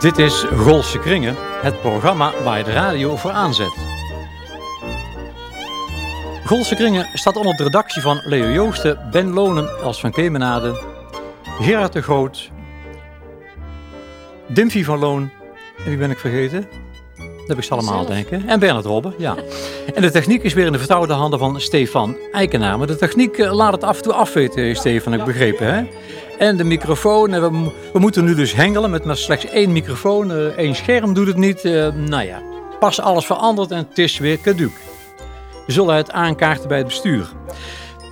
Dit is Golse Kringen, het programma waar je de radio voor aanzet. Golse Kringen staat onder de redactie van Leo Joosten, Ben Lonen, Els van Kemenade, Gerard de Groot, Dimfie van Loon, en wie ben ik vergeten? Dat heb ik ze allemaal, denken. En Bernard Robben, ja. En de techniek is weer in de vertrouwde handen van Stefan Eikenaar. Maar de techniek eh, laat het af en toe afweten, Stefan, ik begrepen, hè? En de microfoon. En we, moeten nu dus hengelen met maar slechts één microfoon. Uh, één scherm doet het niet. Uh, nou ja, pas alles veranderd en het is weer caduc. We zullen het aankaarten bij het bestuur.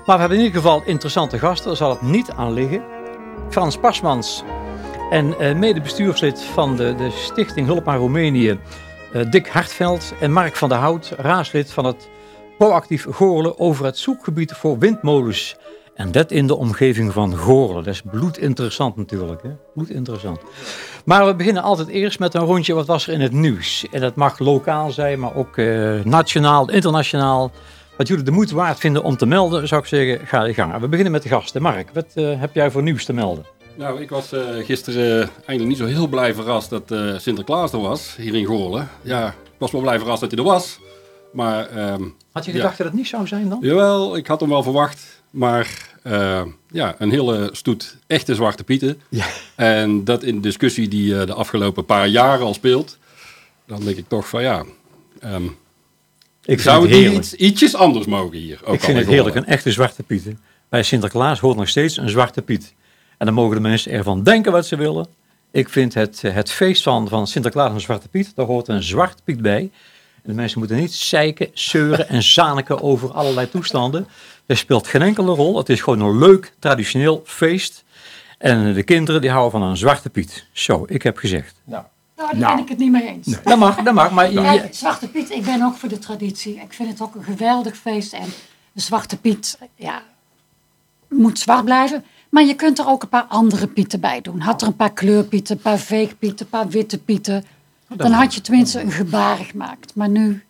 Maar we hebben in ieder geval interessante gasten. Daar zal het niet aan liggen. Frans Pasmans en uh, medebestuurslid van de, de Stichting Hulp aan Roemenië, Dick Hartveld. En Mark van der Hout, raadslid van het proactief Goorlen over het zoekgebied voor windmolens en dat in de omgeving van Goorlen. Dat is bloedinteressant natuurlijk. Hè? Bloedinteressant. Maar we beginnen altijd eerst met een rondje wat was er in het nieuws. En dat mag lokaal zijn, maar ook uh, nationaal, internationaal. Wat jullie de moeite waard vinden om te melden, zou ik zeggen, ga je gang. We beginnen met de gasten. Mark, wat uh, heb jij voor nieuws te melden? Nou, ik was uh, gisteren eigenlijk niet zo heel blij verrast dat Sinterklaas er was, hier in Goorlen. Ja, ik was wel blij verrast dat hij er was. Maar, um, had je gedacht ja. dat het niet zou zijn dan? Jawel, ik had hem wel verwacht. Maar uh, ja, een hele stoet echte zwarte pieten. Ja. En dat in discussie die uh, de afgelopen paar jaren al speelt. Dan denk ik toch van ja... Um, ik zou het, het iets, ietsjes anders mogen hier. Ook ik vind het heerlijk, een echte zwarte pieten. Bij Sinterklaas hoort nog steeds een zwarte piet. En dan mogen de mensen ervan denken wat ze willen. Ik vind het, het feest van, van Sinterklaas en Zwarte Piet, daar hoort een zwarte piet bij. De mensen moeten niet zeiken, zeuren en zaniken over allerlei toestanden. Dat speelt geen enkele rol. Het is gewoon een leuk, traditioneel feest. En de kinderen die houden van een zwarte piet. Zo, ik heb gezegd. Nou, nou daar nou. ben ik het niet mee eens. Nee. Dat mag, dat mag. Maar je, zwarte piet, ik ben ook voor de traditie. Ik vind het ook een geweldig feest. En de zwarte piet, ja, moet zwart blijven. Maar je kunt er ook een paar andere pieten bij doen. Had er een paar kleurpieten, een paar veegpieten, een paar witte pieten. Oh, dan had je tenminste een gebaar gemaakt. Maar nu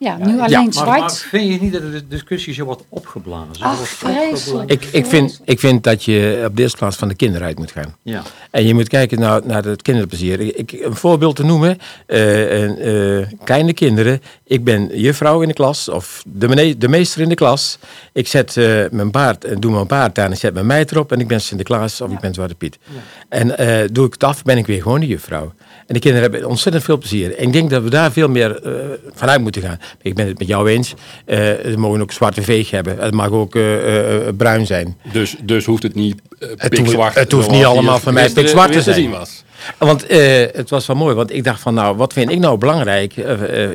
ja, nu alleen ja, zwart. Maar, vind je niet dat de discussie zo wordt opgeblazen? Ach, vreselijk. Ik, ik, vind, ik vind dat je op de eerste plaats van de kinderen uit moet gaan. Ja. En je moet kijken naar, naar het kinderplezier. Ik, een voorbeeld te noemen. Uh, kleine kinderen. Ik ben juffrouw in de klas. Of de, de meester in de klas. Ik zet uh, mijn baard en doe mijn baard aan. En zet mijn meid erop. En ik ben Sinterklaas of ja. ik ben Zwarte Piet. Ja. En doe ik het af, ben ik weer gewoon de juffrouw. En de kinderen hebben ontzettend veel plezier. En ik denk dat we daar veel meer uh, vanuit moeten gaan. Ik ben het met jou eens. Uh, ze mogen ook zwarte veeg hebben. Het mag ook uh, bruin zijn. Dus, dus hoeft het niet het hoeft, het hoeft niet allemaal van mij pikzwart te zijn. Was. Want het was wel mooi, want ik dacht van nou, wat vind ik nou belangrijk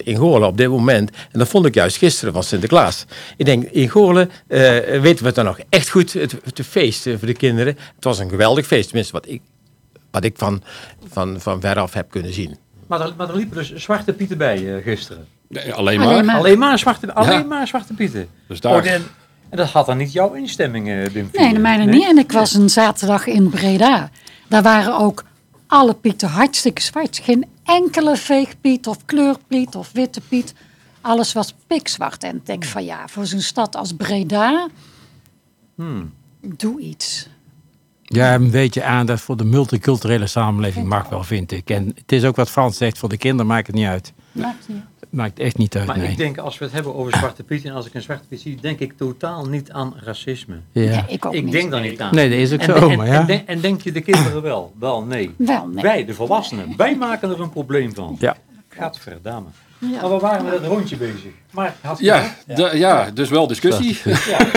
in Goorlen op dit moment? En dat vond ik juist gisteren van Sinterklaas. Ik denk, in Goorlen weten we het dan nog echt goed, het, het feest voor de kinderen. Het was een geweldig feest, tenminste wat ik wat ik van, van, van veraf heb kunnen zien. Maar er, maar er liepen dus zwarte pieten bij uh, gisteren. Nee, alleen, maar. alleen maar. Alleen maar zwarte, alleen maar zwarte pieten. Dus daar... Oh, en, en, dat had dan niet jouw instemming, uh, Nee, de mijne nee? niet. En ik was een zaterdag in Breda. Daar waren ook alle pieten hartstikke zwart. Geen enkele veegpiet of kleurpiet of witte piet. Alles was pikzwart. En ik denk van ja, voor zo'n stad als Breda, hmm. doe iets. Ja, een beetje aan dat voor de multiculturele samenleving mag wel, vind ik. En het is ook wat Frans zegt, voor de kinderen maakt het niet uit. Maakt niet Maakt echt niet uit, Maar nee. ik denk, als we het hebben over Zwarte Piet... en als ik een Zwarte Piet zie, denk ik totaal niet aan racisme. Ja. ik ook ik denk daar niet aan. Nee, dat is ook zo, en, maar ja. En, en, denk je de kinderen wel? Wel, nee. Wel, nee. Wij, de volwassenen, wij maken er een probleem van. Ja. Gadverdamme. Ja. Maar we waren met het rondje bezig. Maar ja, ja. ja, dus wel discussie. Ja.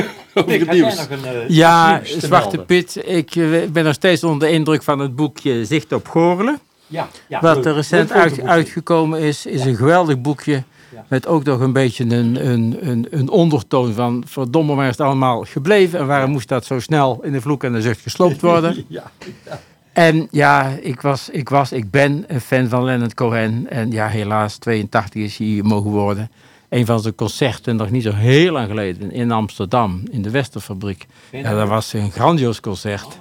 Nick, nieuws. Een, uh, ja, Zwarte Pit. Ik uh, ben nog steeds onder de indruk van het boekje Zicht op Goorlen. Ja, ja, wat er recent uit, uitgekomen is, is een geweldig boekje. Met ook nog een beetje een, een, een, een ondertoon van... verdomme, waar is het allemaal gebleven? En waarom moest dat zo snel in de vloek en de zucht gesloopt worden? Ja. En ja, ik was, ik was, ik ben een fan van Leonard Cohen. En ja, helaas, 82 is hij mogen worden. Een van zijn concerten, nog niet zo heel lang geleden, in Amsterdam, in de Westerfabriek. Ja, dat was een grandioos concert.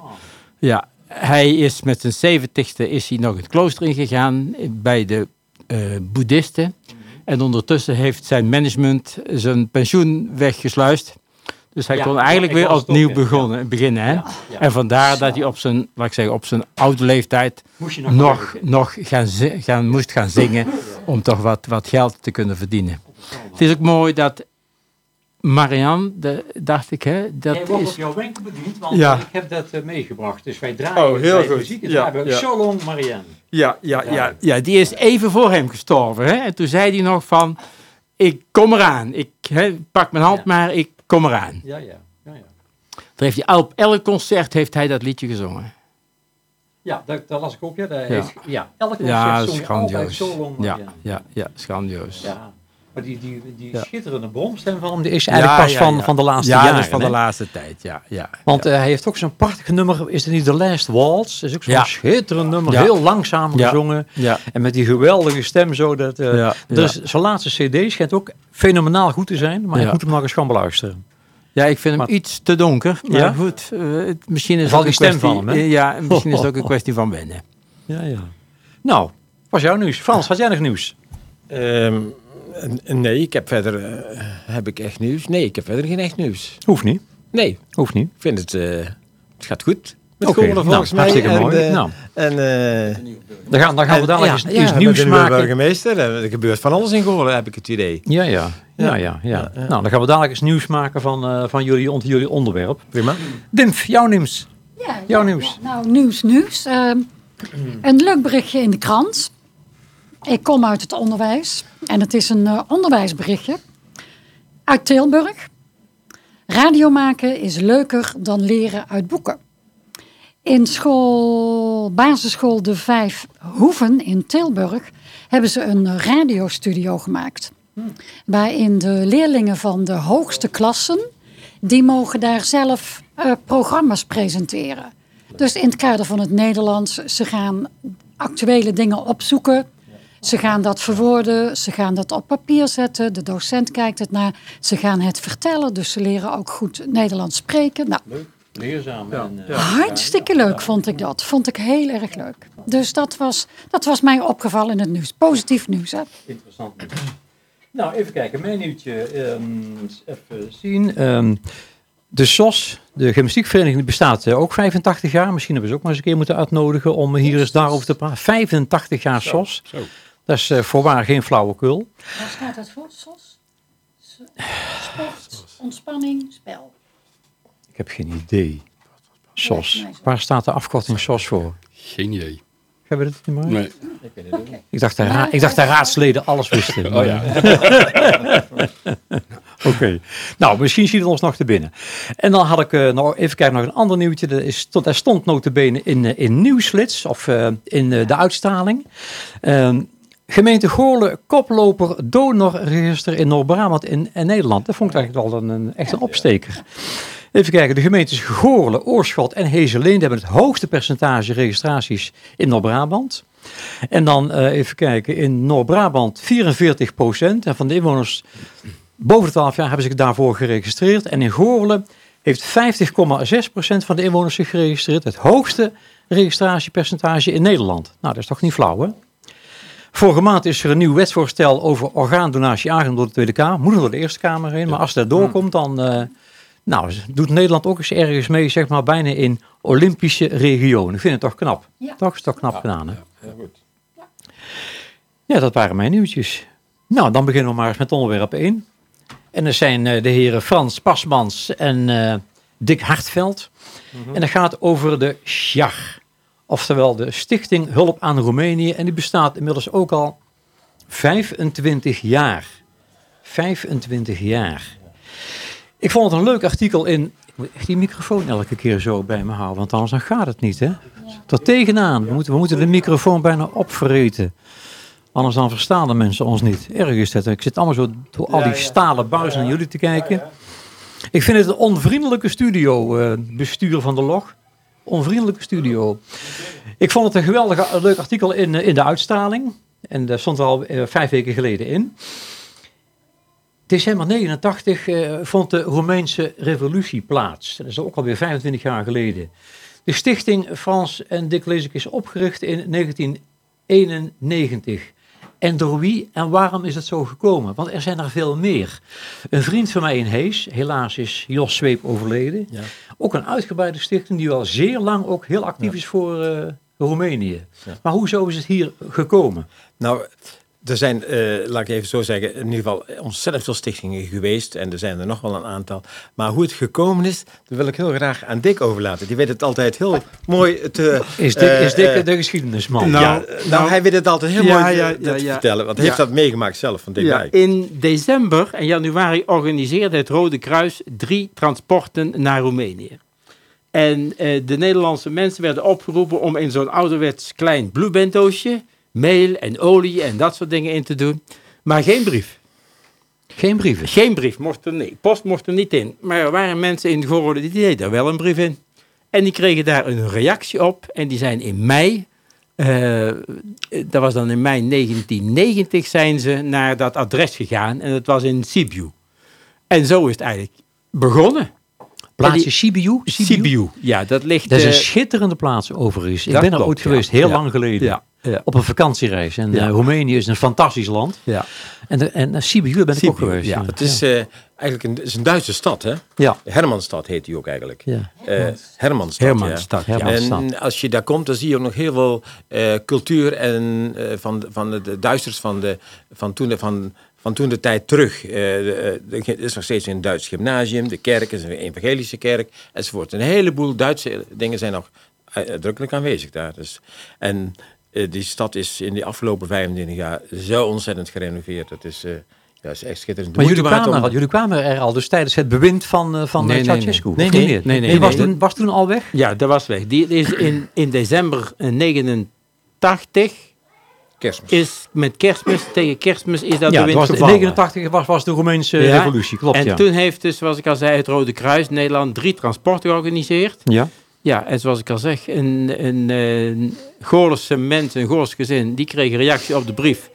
Ja, hij is met zijn zeventigste is hij nog het klooster ingegaan bij de eh, boeddhisten. En ondertussen heeft zijn management zijn pensioen weggesluist. Dus hij Ja, kon eigenlijk weer opnieuw ja. begonnen, beginnen. Hè? Ja, ja. En vandaar dat hij op zijn, laat ik zeggen, op zijn oude leeftijd Moest je nog nog, nog gaan, gaan, moest gaan zingen om toch wat, wat geld te kunnen verdienen. Het is ook mooi dat Marianne, de, dacht ik, hè, dat Jij wordt is... op jouw wenken bediend, want Ja. ik heb dat eh, meegebracht. Dus wij draaien Oh, heel bij goed. muziek. Ja, Ja, ja. So long, Marianne. Ja, ja, ja, ja, die is even voor hem gestorven. Hè? En toen zei hij nog van, ik kom eraan. Ik hè, pak mijn hand Ja. maar, ik kom eraan. Ja, ja. ja, ja. Daar heeft hij, op elk concert heeft hij dat liedje gezongen. Ja, dat, dat las ik ook. Ja, dat Ja. heeft- ja. elke concert Ja, zong altijd. So long, Ja, ja, ja, schandioos. Ja. Maar die, die, die Ja. schitterende bromstem van hem, die is eigenlijk pas ja, van, ja. van de laatste ja, jaren. dat is van de laatste tijd, ja. ja Want eh, hij heeft ook zo'n prachtig nummer, is het niet The Last Waltz? Is ook zo'n Ja. schitterend nummer, Ja. heel langzaam Ja. gezongen. ja. En met die geweldige stem zo. Dat, Ja, ja. is, zijn laatste cd schijnt ook fenomenaal goed te zijn. Maar Ja. je moet hem nog eens gaan beluisteren. Ja, ik vind hem Maar- iets te donker. Maar Ja? goed, eh, misschien is het ook die een stem kwestie, van hem, hè? Ja, misschien is het ook een kwestie van wennen. Ja, ja. Nou, was jouw nieuws. Frans, had jij nog nieuws? Ehm, nee, ik heb verder... eh, heb ik echt nieuws? Nee, ik heb verder geen echt nieuws. Hoeft niet. Nee, Hoeft niet. ik vind het... eh, het gaat goed. Met Oké, Goorlen nou, volgens mij. hartstikke En, mooi. eh, Nou. En, Dan gaan, dan gaan we dadelijk ja, eens, ja, met nieuws nieuwe maken. burgemeester. Er gebeurt van alles in Goorlen, heb ik het idee. Ja, ja. Ja, ja, ja. Nou, dan gaan we dadelijk eens nieuws maken van, eh, van jullie, onder jullie onderwerp. Prima. Dimf, jouw nieuws. Ja, Jouw ja, nieuws. ja. Nou, nieuws, nieuws. Ehm, een leuk berichtje in de krant. Ik kom uit het onderwijs. En het is een eh, onderwijsberichtje. Uit Tilburg. Radio maken is leuker dan leren uit boeken. In school, basisschool De Vijf Hoeven in Tilburg hebben ze een radiostudio gemaakt. Waarin de leerlingen van de hoogste klassen, die mogen daar zelf eh, programma's presenteren. Dus in het kader van het Nederlands, ze gaan actuele dingen opzoeken. Ze gaan dat verwoorden, ze gaan dat op papier zetten. De docent kijkt het naar. Ze gaan het vertellen, dus ze leren ook goed Nederlands spreken. Nou, Leerzaam. En, eh, Hartstikke leuk vond ik dat. Vond ik heel erg leuk. Dus dat was, dat was mij opgevallen in het nieuws. Positief nieuws, hè? Interessant. Nou, even kijken. Mijn nieuwtje. ehm, even zien. Ehm, de SOS, de gymnastiekvereniging, die bestaat eh, ook 85 jaar. Misschien hebben we ze ook maar eens een keer moeten uitnodigen om hier eens daarover te praten. 85 jaar SOS. Zo. Dat is eh, voorwaar geen flauwekul. Waar staat dat voor? SOS? Sport, ontspanning, spel. Ik heb geen idee. SOS. Waar staat de afkorting SOS voor? Geen idee. Hebben we dat niet meer? Nee. Ik dacht, de ra- ik dacht de raadsleden alles wisten. Oh ja. Oké. Nou, misschien ziet het ons nog te binnen. En dan had ik eh, nog even kijken naar een ander nieuwtje. Dat, is, dat stond notabene in, eh, in Nieuwsflits, of eh, in eh, de uitstraling. Ehm, gemeente Goorlen, koploper donorregister in Noord-Brabant in, in Nederland. Dat vond ik eigenlijk wel een, een, echt een opsteker. Even kijken, de gemeentes Goorlen, Oorschot en Hezeleen hebben het hoogste percentage registraties in Noord-Brabant. En dan eh, even kijken, in Noord-Brabant 44 En van de inwoners boven de 12 jaar hebben zich daarvoor geregistreerd. En in Goorlen heeft 50,6% van de inwoners zich geregistreerd. Het hoogste registratiepercentage in Nederland. Nou, dat is toch niet flauw, hè? Vorige maand is er een nieuw wetsvoorstel over orgaandonatie aangenomen door de Tweede Kamer. Moet nog door de Eerste Kamer heen. Maar als dat doorkomt, dan eh, nou, doet Nederland ook eens ergens mee, zeg maar, bijna in Olympische regionen. Ik vind het toch knap. Ja. Toch is toch knap gedaan, hè? Ja, dat waren mijn nieuwtjes. Nou, dan beginnen we maar eens met onderwerp 1. En dat zijn eh, de heren Frans Pasmans en eh, Dick Hartveld. En dat gaat over de SJAR. Oftewel de Stichting Hulp aan Roemenië. En die bestaat inmiddels ook al 25 jaar. 25 jaar. Ik vond het een leuk artikel in... Ik moet echt die microfoon elke keer zo bij me houden, want anders dan gaat het niet, hè? Er tegenaan. We moeten, we moeten de microfoon bijna opvreten. Anders dan verstaan de mensen ons niet. Erg is dat. Ik zit allemaal zo door al die stalen buizen naar jullie te kijken. Ik vind het een onvriendelijke studio, uh, bestuur van de log. Onvriendelijke studio. Ik vond het een geweldig leuk artikel in, in de uitstraling. En daar stond al uh, vijf weken geleden in. December 89 uh, vond de Roemeense revolutie plaats. Dat is ook alweer 25 jaar geleden. De stichting Frans en Dick Lezik is opgericht in 1991. En door wie en waarom is het zo gekomen? Want er zijn er veel meer. Een vriend van mij in Hees, helaas is Jos Zweep overleden. Ja. Ook een uitgebreide stichting die al zeer lang ook heel actief ja. is voor uh, Roemenië. Ja. Maar hoezo is het hier gekomen? Nou, er zijn, uh, laat ik even zo zeggen, in ieder geval ontzettend veel stichtingen geweest. En er zijn er nog wel een aantal. Maar hoe het gekomen is, dat wil ik heel graag aan Dick overlaten. Die weet het altijd heel mooi te... Is Dick, uh, is Dick uh, de geschiedenisman? Nou, ja, nou, nou, hij weet het altijd heel ja, mooi ja, te, te vertellen. Want hij heeft dat meegemaakt zelf van Dick ja, In december en januari organiseerde het Rode Kruis drie transporten naar Roemenië. En de Nederlandse mensen werden opgeroepen om in zo'n ouderwets klein bloedbendoosje mail en olie en dat soort dingen in te doen. Maar geen brief. Geen brieven? Geen brief, mocht er niet. Post mocht er niet in. Maar er waren mensen in Goorlen die deden er wel een brief in. En die kregen daar een reactie op. En die zijn in mei, uh, dat was dan in mei 1990, zijn ze naar dat adres gegaan. En dat was in Sibiu. En zo is het eigenlijk begonnen. Plaatsje Sibiu? Sibiu? ja, dat ligt... Dat is een schitterende plaats overigens. Ik ben er ooit geweest, heel lang geleden. Ja. Ja. Op een vakantiereis. En ja. uh, Roemenië is een fantastisch land. Ja. En, de, en uh, Sibiu ben ik Sibiu, ook geweest. Ja. Het is uh, eigenlijk een, is een Duitse stad, hè? Ja. Hermannstad heet die ook eigenlijk. Ja. Hermannstad. Hermannstad, ja. En als je daar komt, dan zie je ook nog heel veel cultuur en van, van de, de Duitsers van, de, van toen... Van, van toen de tijd terug. er is nog steeds een Duits gymnasium, de kerk is een evangelische kerk, enzovoort. Een heleboel Duitse dingen zijn nog uitdrukkelijk aanwezig daar. Dus, en uh, die stad is in de afgelopen 25 jaar zo ontzettend gerenoveerd. Dat is, uh, ja, is echt schitterend. Maar jullie kwamen, al, jullie kwamen er al dus tijdens het bewind van, uh, van nee, Ceausescu? Nee, nee, nee. nee, nee, nee was, toen, was toen al weg? Ja, dat was weg. Die is in, in december 89 Kerstmis. Is met kerstmis, tegen kerstmis is dat ja, de wind was, gevallen. In 89 was, was de Roemeense ja, revolutie, klopt En ja. toen heeft dus, zoals ik al zei, het Rode Kruis Nederland drie transporten georganiseerd. Ja. Ja, en zoals ik al zeg, een, een, Goorlense mens, een Goorls gezin, die kreeg een reactie op de brief.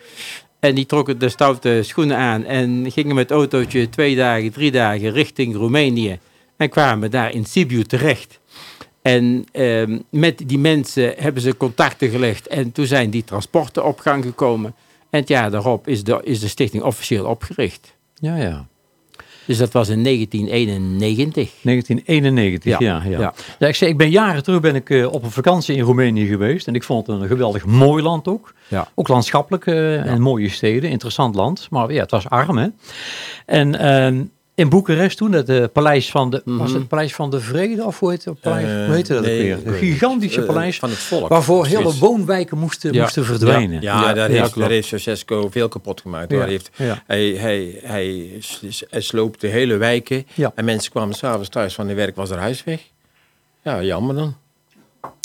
En die trokken de stoute schoenen aan en gingen met autootje twee dagen, drie dagen richting Roemenië. En kwamen daar in Sibiu terecht. En eh, met die mensen hebben ze contacten gelegd en toen zijn die transporten op gang gekomen. En het jaar daarop is de, is de stichting officieel opgericht. Ja, ja. Dus dat was in 1991. 1991, ja. ja, ja. ja. ik, zei, ik ben jaren terug ben ik, uh, op een vakantie in Roemenië geweest. En ik vond het een geweldig mooi land ook. Ja. Ook landschappelijk uh, en mooie steden. Interessant land. Maar ja, het was arm hè. En... In Boekarest toen, het uh, paleis van de, mm -hmm. was het paleis van de vrede of hoe heet het? Paleis, uh, hoe heette dat nee, weer? Een gigantische uh, paleis van het volk. Waarvoor hele woonwijken moesten, ja. moesten verdwijnen. Ja, ja, ja daar, heeft, daar heeft Ceausescu veel kapot gemaakt. Hij, heeft, hij, hij, hij, hij sloopt de hele wijken en mensen kwamen s'avonds thuis van hun werk, was er huis weg. Ja, jammer dan.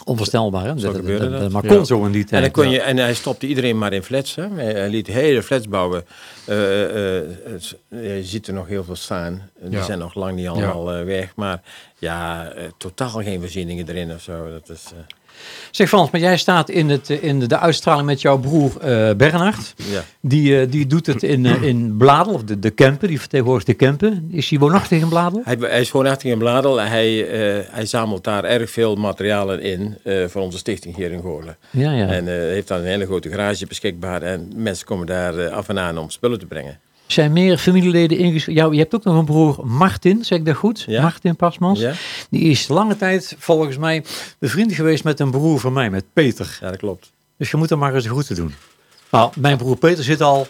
Onvoorstelbaar, hè? Zo dat, dat, dat, maar kon zo in die tijd. En, dan kon je, en hij stopte iedereen maar in flats. Hè? Hij liet hele flats bouwen. Uh, uh, je ziet er nog heel veel staan. Die ja. zijn nog lang niet allemaal ja. weg. Maar ja, totaal geen voorzieningen erin of zo. Dat is... Zeg Frans, maar jij staat in, het, in de, de uitstraling met jouw broer uh, Bernhard. Ja. Die, uh, die doet het in, uh, in Bladel, of de, de Kempen, die vertegenwoordigt de Kempen. Is hij woonachtig in Bladel? Hij, hij is woonachtig in Bladel. Hij, hij zamelt daar erg veel materialen in voor onze stichting hier in Goorlen. Ja, ja. En heeft dan een hele grote garage beschikbaar. En mensen komen daar af en aan om spullen te brengen zijn meer familieleden ingeschreven. Ja, je hebt ook nog een broer Martin, zeg ik dat goed? Ja. Martin Pasmans. Ja. Die is lange tijd volgens mij bevriend geweest met een broer van mij, met Peter. Ja, dat klopt. Dus je moet er maar eens goed te doen. Nou, mijn broer Peter zit al,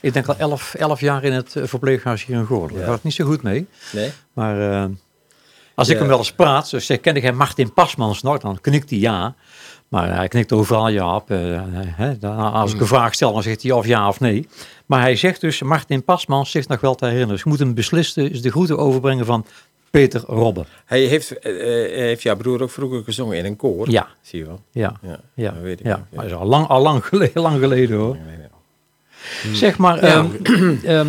ik denk al 11, 11 jaar in het verpleeghuis hier in Goorlen. Daar gaat het niet zo goed mee. Nee. Maar uh, als ik hem wel eens praat, dus zeg, ken ik hem Martin Pasmans nog, dan knikt hij ja. Maar hij knikt overal ja op. Uh, hè, als ik een vraag stel, dan zegt hij of ja of nee. Maar hij zegt dus, Martin Pasmans zich nog wel te herinneren. Dus je moet hem beslissen, is de groeten overbrengen van Peter Robben. Hij heeft, uh, heeft jouw broer ook vroeger gezongen in een koor? Ja. Zie je wel? Ja, ja, ja. Dat weet ik ja. Maar is al lang, al lang geleden, lang geleden hoor. Zeg maar, ehm, ehm,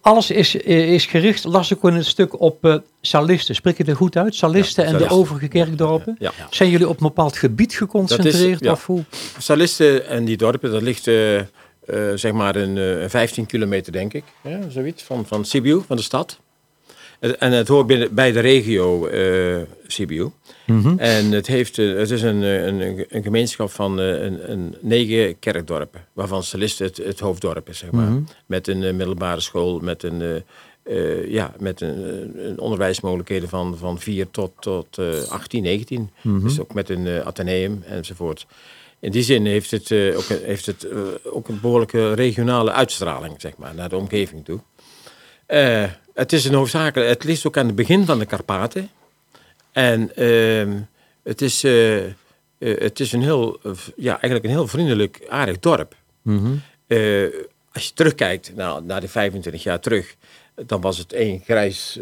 alles is, is gericht, las ik in het stuk, op uh, salisten. Spreek je er goed uit? Salisten en de overige kerkdorpen? Ja. Zijn jullie op een bepaald gebied geconcentreerd? Is, of hoe? Salisten en die dorpen, dat ligt uh, uh, zeg maar een 15 kilometer, denk ik. Ja, zoiets, van, van Sibiu, van de stad. En het hoort binnen, bij de regio uh, Sibiu. Mm -hmm. En het, heeft, het is een, een, een gemeenschap van een, een, negen kerkdorpen, waarvan Saliste het, het hoofddorp is, zeg maar. Mm -hmm. Met een middelbare school, met een, uh, ja, met een, een, onderwijsmogelijkheden van, van 4 tot, tot uh, 18, 19. Mm -hmm. Dus ook met een ateneum enzovoort. In die zin heeft het, ook, heeft het ook een behoorlijke regionale uitstraling, zeg maar, naar de omgeving toe. Uh, het is een hoofdzakelijk, het ligt ook aan het begin van de Karpaten. En uh, het, is, het is een heel, ja, eigenlijk een heel vriendelijk, aardig dorp. Mm -hmm. als je terugkijkt naar, naar de 25 jaar terug, dan was het één grijs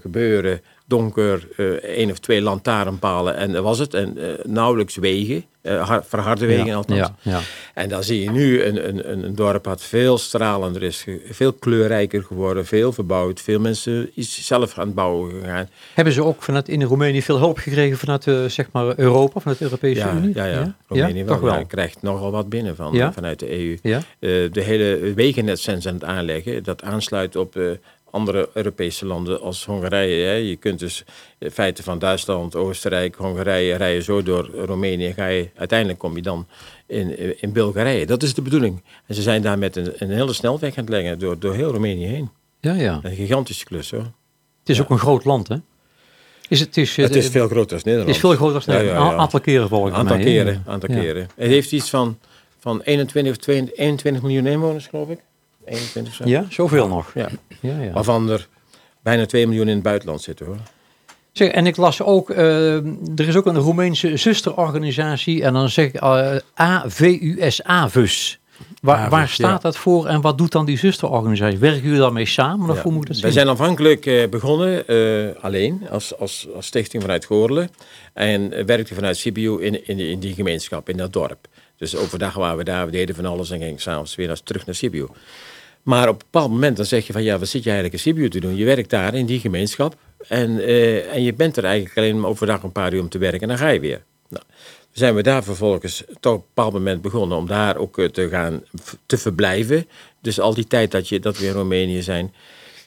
gebeuren, donker, één of twee lantaarnpalen en dat was het. En nauwelijks wegen. Uh, verharde wegen ja, althans. Ja, ja. En dan zie je nu een, een, een dorp wat veel stralender is, veel kleurrijker geworden, veel verbouwd, veel mensen iets zelf aan het bouwen gegaan. Hebben ze ook vanuit in Roemenië veel hulp gekregen vanuit uh, zeg maar Europa, vanuit de Europese Unie? Ja, ja. Roemenië wel, wel. krijgt nogal wat binnen van, vanuit de EU. Uh, de hele wegennet zijn aan het aanleggen, dat aansluit op andere Europese landen als Hongarije. Hè. Je kunt dus in feite van Duitsland, Oostenrijk, Hongarije rijden zo door Roemenië. Ga je, uiteindelijk kom je dan in, in Bulgarije. Dat is de bedoeling. En ze zijn daar met een, een hele snelweg aan het leggen door, door heel Roemenië heen. Ja, ja. Een gigantische klus hoor. Het is ja. ook een groot land hè? Is het, is, het is veel groter dan Nederland. Het is veel groter dan Nederland. Ja, ja. aantal keren volgens aantal mij. Keren, aantal keren. Het heeft iets van, van 21 of 22, 21 miljoen inwoners geloof ik. 21 zo. Ja, zoveel nog. Ja. Ja, ja. Waarvan er bijna 2 miljoen in het buitenland zitten hoor. Zeg, en ik las ook, uh, er is ook een Roemeense zusterorganisatie en dan zeg ik uh, AVUS-AVUS. Waar, Avus, waar staat ja. dat voor en wat doet dan die zusterorganisatie? Werken jullie daarmee samen of Ja. hoe moet dat Wij zien? zijn aanvankelijk eh, begonnen eh, alleen als, als, als stichting vanuit Goorlen. En eh, werkten vanuit Sibiu in, in, die- in die gemeenschap, in dat dorp. Dus overdag waren we daar, we deden van alles en gingen s'avonds weer naar, terug naar Sibiu. Maar op een bepaald moment dan zeg je van ja, wat zit je eigenlijk in Sibiu te doen? Je werkt daar in die gemeenschap en, eh, en je bent er eigenlijk alleen maar overdag een paar uur om te werken en dan ga je weer. Nou, zijn we daar vervolgens toch op een bepaald moment begonnen om daar ook eh, te gaan te verblijven. Dus al die tijd dat, je, dat we in Roemenië zijn.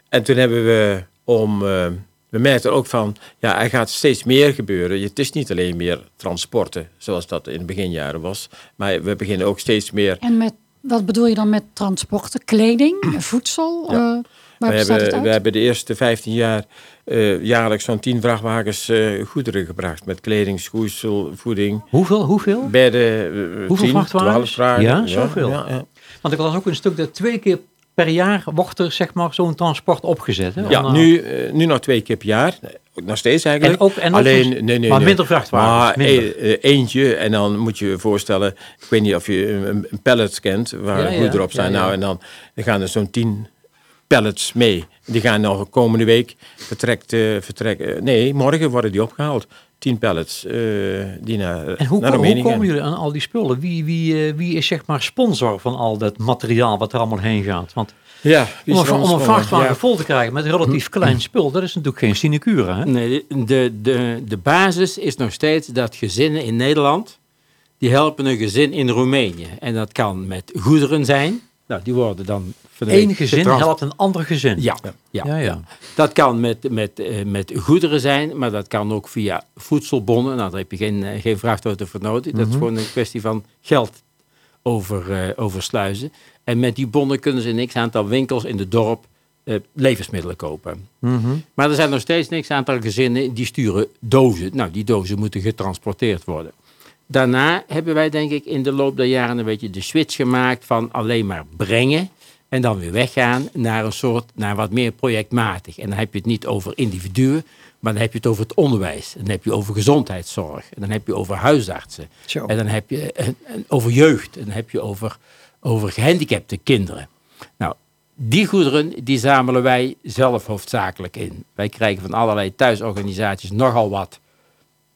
En toen hebben we om. eh, we merkten ook van, ja, er gaat steeds meer gebeuren. Het is niet alleen meer transporten, zoals dat in de beginjaren was. Maar we beginnen ook steeds meer En met, wat bedoel je dan met transporten? Kleding, voedsel? Ja. eh, waar We bestaat het hebben, uit? we hebben de eerste 15 jaar eh, jaarlijks zo'n 10 vrachtwagens eh, goederen gebracht. Met kleding, schoeisel, voeding, Hoeveel? Hoeveel? eh, Hoeveel 10, vrachtwagens? 12 vragen. Ja, zoveel. Ja, ja. Want ik las ook een stuk dat twee keer per jaar wordt er zeg maar zo'n transport opgezet. Hè? Ja, eh, nu, eh, nu nog twee keer per jaar. Nog steeds eigenlijk. En ook- en Alleen, dus- nee, nee, maar nee. minder vrachtwagens, Maar minder. eh, eentje en dan moet je je voorstellen. Ik weet niet of je een, pallet kent waar Ja, ja. goederen op staan. Ja. Nou, en dan, dan gaan er zo'n tien pallets mee. Die gaan nog komende week vertrekt, vertrekken. Nee, morgen worden die opgehaald. Tien pallets eh, die naar, En hoe, naar hoe komen gaan. jullie aan al die spullen? Wie, wie, eh, wie is zeg maar sponsor van al dat materiaal wat er allemaal heen gaat? Want Ja, om een, om een vrachtwagen Ja. vol te krijgen met relatief klein spul, dat is natuurlijk geen sinecure. Hè? Nee, de, de, de basis is nog steeds dat gezinnen in Nederland, die helpen een gezin in Roemenië. En dat kan met goederen zijn. Nou, die worden dan... Eén gezin getrans- helpt een ander gezin. Ja, ja. Ja, ja. Dat kan met, met, eh, met goederen zijn, maar dat kan ook via voedselbonnen. Nou, daar heb je geen, eh, geen vrachtauto voor nodig. Dat is gewoon een kwestie van geld over, eh, oversluizen. En met die bonnen kunnen ze in x aantal winkels in het dorp eh, levensmiddelen kopen. Mhm. Maar er zijn nog steeds niks aantal gezinnen die sturen dozen. Nou, die dozen moeten getransporteerd worden. Daarna hebben wij denk ik in de loop der jaren een beetje de switch gemaakt van alleen maar brengen en dan weer weggaan naar een soort, naar wat meer projectmatig. En dan heb je het niet over individuen, maar dan heb je het over het onderwijs. En dan heb je over gezondheidszorg. En dan heb je over huisartsen. Zo. En dan heb je eh, eh, over jeugd. En dan heb je over, over gehandicapte kinderen. Nou, die goederen die zamelen wij zelf hoofdzakelijk in. Wij krijgen van allerlei thuisorganisaties nogal wat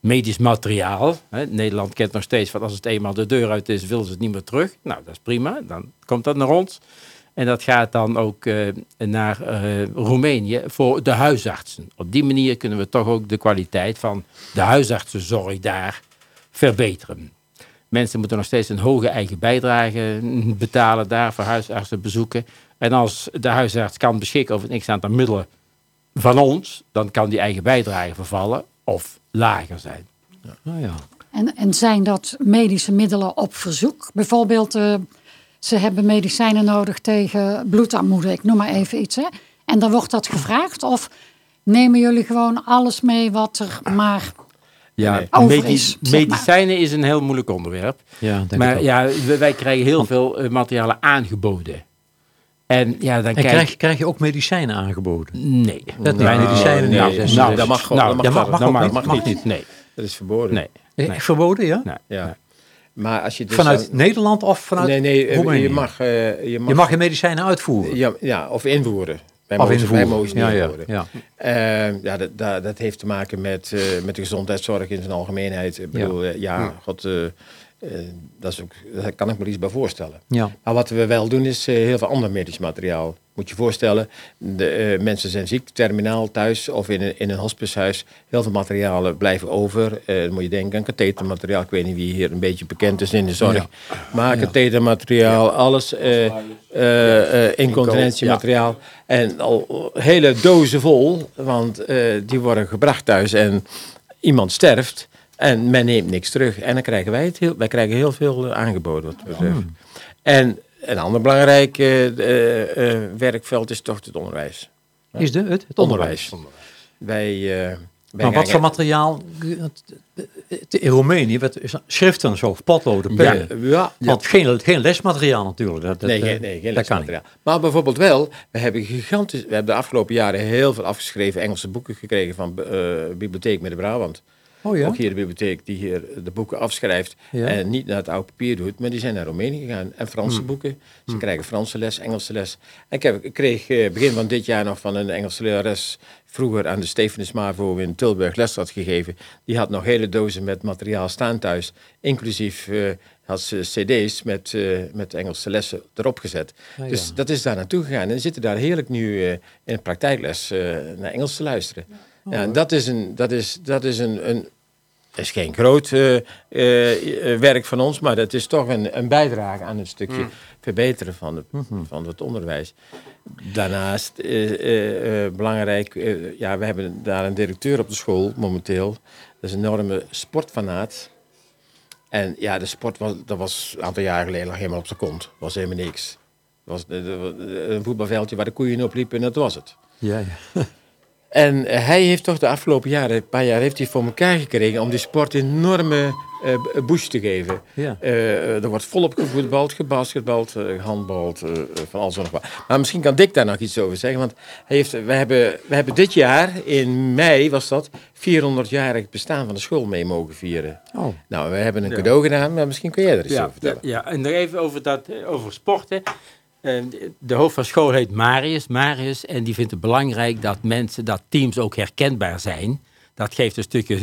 medisch materiaal. Hè. Nederland kent nog steeds van als het eenmaal de deur uit is, willen ze het niet meer terug. Nou, dat is prima. Dan komt dat naar ons. En dat gaat dan ook uh, naar uh, Roemenië voor de huisartsen. Op die manier kunnen we toch ook de kwaliteit van de huisartsenzorg daar verbeteren. Mensen moeten nog steeds een hoge eigen bijdrage betalen daar voor huisartsenbezoeken. En als de huisarts kan beschikken over een x-aantal middelen van ons, dan kan die eigen bijdrage vervallen of lager zijn. Ja. Oh ja. En, en zijn dat medische middelen op verzoek? Bijvoorbeeld, uh, ze hebben medicijnen nodig tegen bloedarmoede, ik noem maar even iets. Hè? En dan wordt dat gevraagd? Of nemen jullie gewoon alles mee wat er maar ja, is, medicijnen is een heel moeilijk onderwerp. Ja, denk maar ja, wij krijgen heel veel uh, materialen aangeboden. En, ja, dan krijg, krijg, je ook medicijnen aangeboden? Nee. Dat niet. medicijnen niet. Nou, dus, nou, dat mag gewoon. Nou, dat mag, mag, mag, mag, mag, niet. Nee. Dat is verboden. Nee. nee. Verboden, ja? Nee. ja. Maar als je dus vanuit Nederland of vanuit Nee, nee, je mag, uh, je mag... Je mag je medicijnen uitvoeren? Ja, ja of invoeren. Wij of wij mogen ja, ja, ja. Uh, ja dat, dat, dat, heeft te maken met, uh, met de gezondheidszorg in zijn algemeenheid. Ik bedoel, ja, ja god, uh, dat is ook, daar kan ik me iets bij voorstellen. Ja. Maar wat we wel doen is heel veel ander medisch materiaal. Moet je voorstellen, de, uh, mensen zijn ziek, terminaal thuis of in een, in een hospicehuis. Heel veel materialen blijven over. Uh, dan moet je denken aan kathetermateriaal. Ik weet niet wie hier een beetje bekend is in de zorg. Ja. Maar kathetermateriaal, ja. alles. Uh, incontinentiemateriaal. En al hele dozen vol, want die worden gebracht thuis en iemand sterft. En men neemt niks terug. En dan krijgen wij het heel, wij krijgen heel veel aangeboden wat betreft. Oh. En een ander belangrijk uh, uh, werkveld is toch het onderwijs. Is de, het? Het onderwijs. Wij, wij maar wat voor materiaal? In Roemenië werd schriften zo, potloden, pennen. Ja, ja, Want geen, geen lesmateriaal natuurlijk. Dat, nee, geen, nee, geen lesmateriaal. Maar bijvoorbeeld wel, we hebben gigantisch, we hebben de afgelopen jaren heel veel afgeschreven Engelse boeken gekregen van Bibliotheek met de Brabant. Oh ja? Ook hier de bibliotheek die hier de boeken afschrijft en niet naar het oude papier doet, maar die zijn naar Roemenië gegaan. En Franse hmm. boeken. Ze hmm. krijgen Franse les, Engelse les. En ik, heb, ik kreeg eh, begin van dit jaar nog van een Engelse lerares vroeger aan de Stefanus Mavo in Tilburg les had gegeven. Die had nog hele dozen met materiaal staan thuis, inclusief uh, had ze cd's met, uh, met Engelse lessen erop gezet. Ah, dus dat is daar naartoe gegaan. En zitten daar heerlijk nu uh, in praktijkles naar Engels te luisteren. Oh, ja, dat is een, dat is, dat is een, een is geen groot uh, uh, werk van ons, maar dat is toch een, een bijdrage aan het stukje mm. verbeteren van het, -hmm. van het onderwijs. Daarnaast belangrijk, ja, we hebben daar een directeur op de school momenteel. Dat is een enorme sportfanaat. En ja, de sport was, dat was een aantal jaren geleden nog helemaal op zijn kont. was helemaal niks. Was een voetbalveldje waar de koeien op liepen en dat was het. Ja, ja. En hij heeft toch de afgelopen jaren, een paar jaar, heeft hij voor elkaar gekregen om die sport een enorme uh, boost te geven. Ja. Uh, er wordt volop gevoetbald, gebasketbald, uh, gehandbald, van alles en nog wat. Maar misschien kan Dick daar nog iets over zeggen. Want hij heeft, we, hebben, we hebben dit jaar, in mei was dat, 400-jarig bestaan van de school mee mogen vieren. Oh. Nou, we hebben een cadeau gedaan, maar misschien kun jij er iets ja, over vertellen. Ja, ja, en nog even over, dat, over sporten. De hoofd van school heet Marius, Marius. En die vindt het belangrijk dat mensen, dat teams ook herkenbaar zijn. Dat geeft een stukje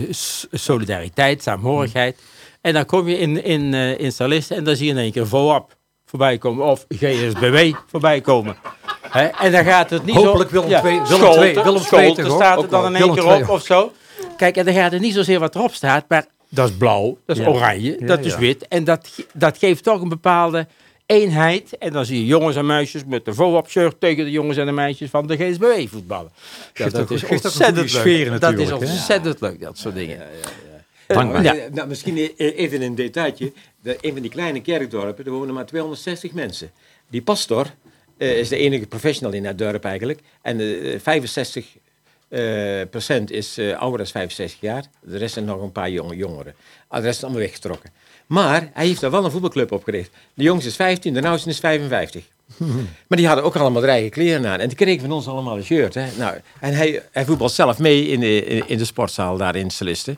solidariteit, saamhorigheid. En dan kom je in, in, uh, in Salisten en dan zie je in één keer VOAP voorbij komen. Of GSBW voorbij komen. He? En dan gaat het niet Hopelijk zo... Willem 2, ja, Willem 2, Willem 2 toch staat er dan in één keer op of zo. Kijk, en dan gaat het niet zozeer wat erop staat, maar dat is blauw, dat is ja. oranje, ja, dat is wit. En dat, dat geeft toch een bepaalde eenheid. En dan zie je jongens en meisjes met de VOAP-shirt tegen de jongens en de meisjes van de GSBW voetballen. Ja, dat, is ontzettend leuk. Dat is ontzettend leuk, dat soort dingen. Ja, ja, nou, misschien e- e- even een detailtje. De, een van die kleine kerkdorpen, er wonen maar 260 mensen. Die pastor uh, is de enige professional in dat dorp eigenlijk. En uh, 65 uh, procent is uh, ouder dan 65 jaar. De rest zijn nog een paar jonge jongeren. De rest is allemaal weggetrokken. Maar hij heeft daar wel een voetbalclub opgericht. De jongste is 15, de oudste is 55. maar die hadden ook allemaal eigen kleren aan. En die kregen van ons allemaal een shirt. Hè. Nou, en hij, hij voetbalt zelf mee in de, in de sportzaal daar in Celeste.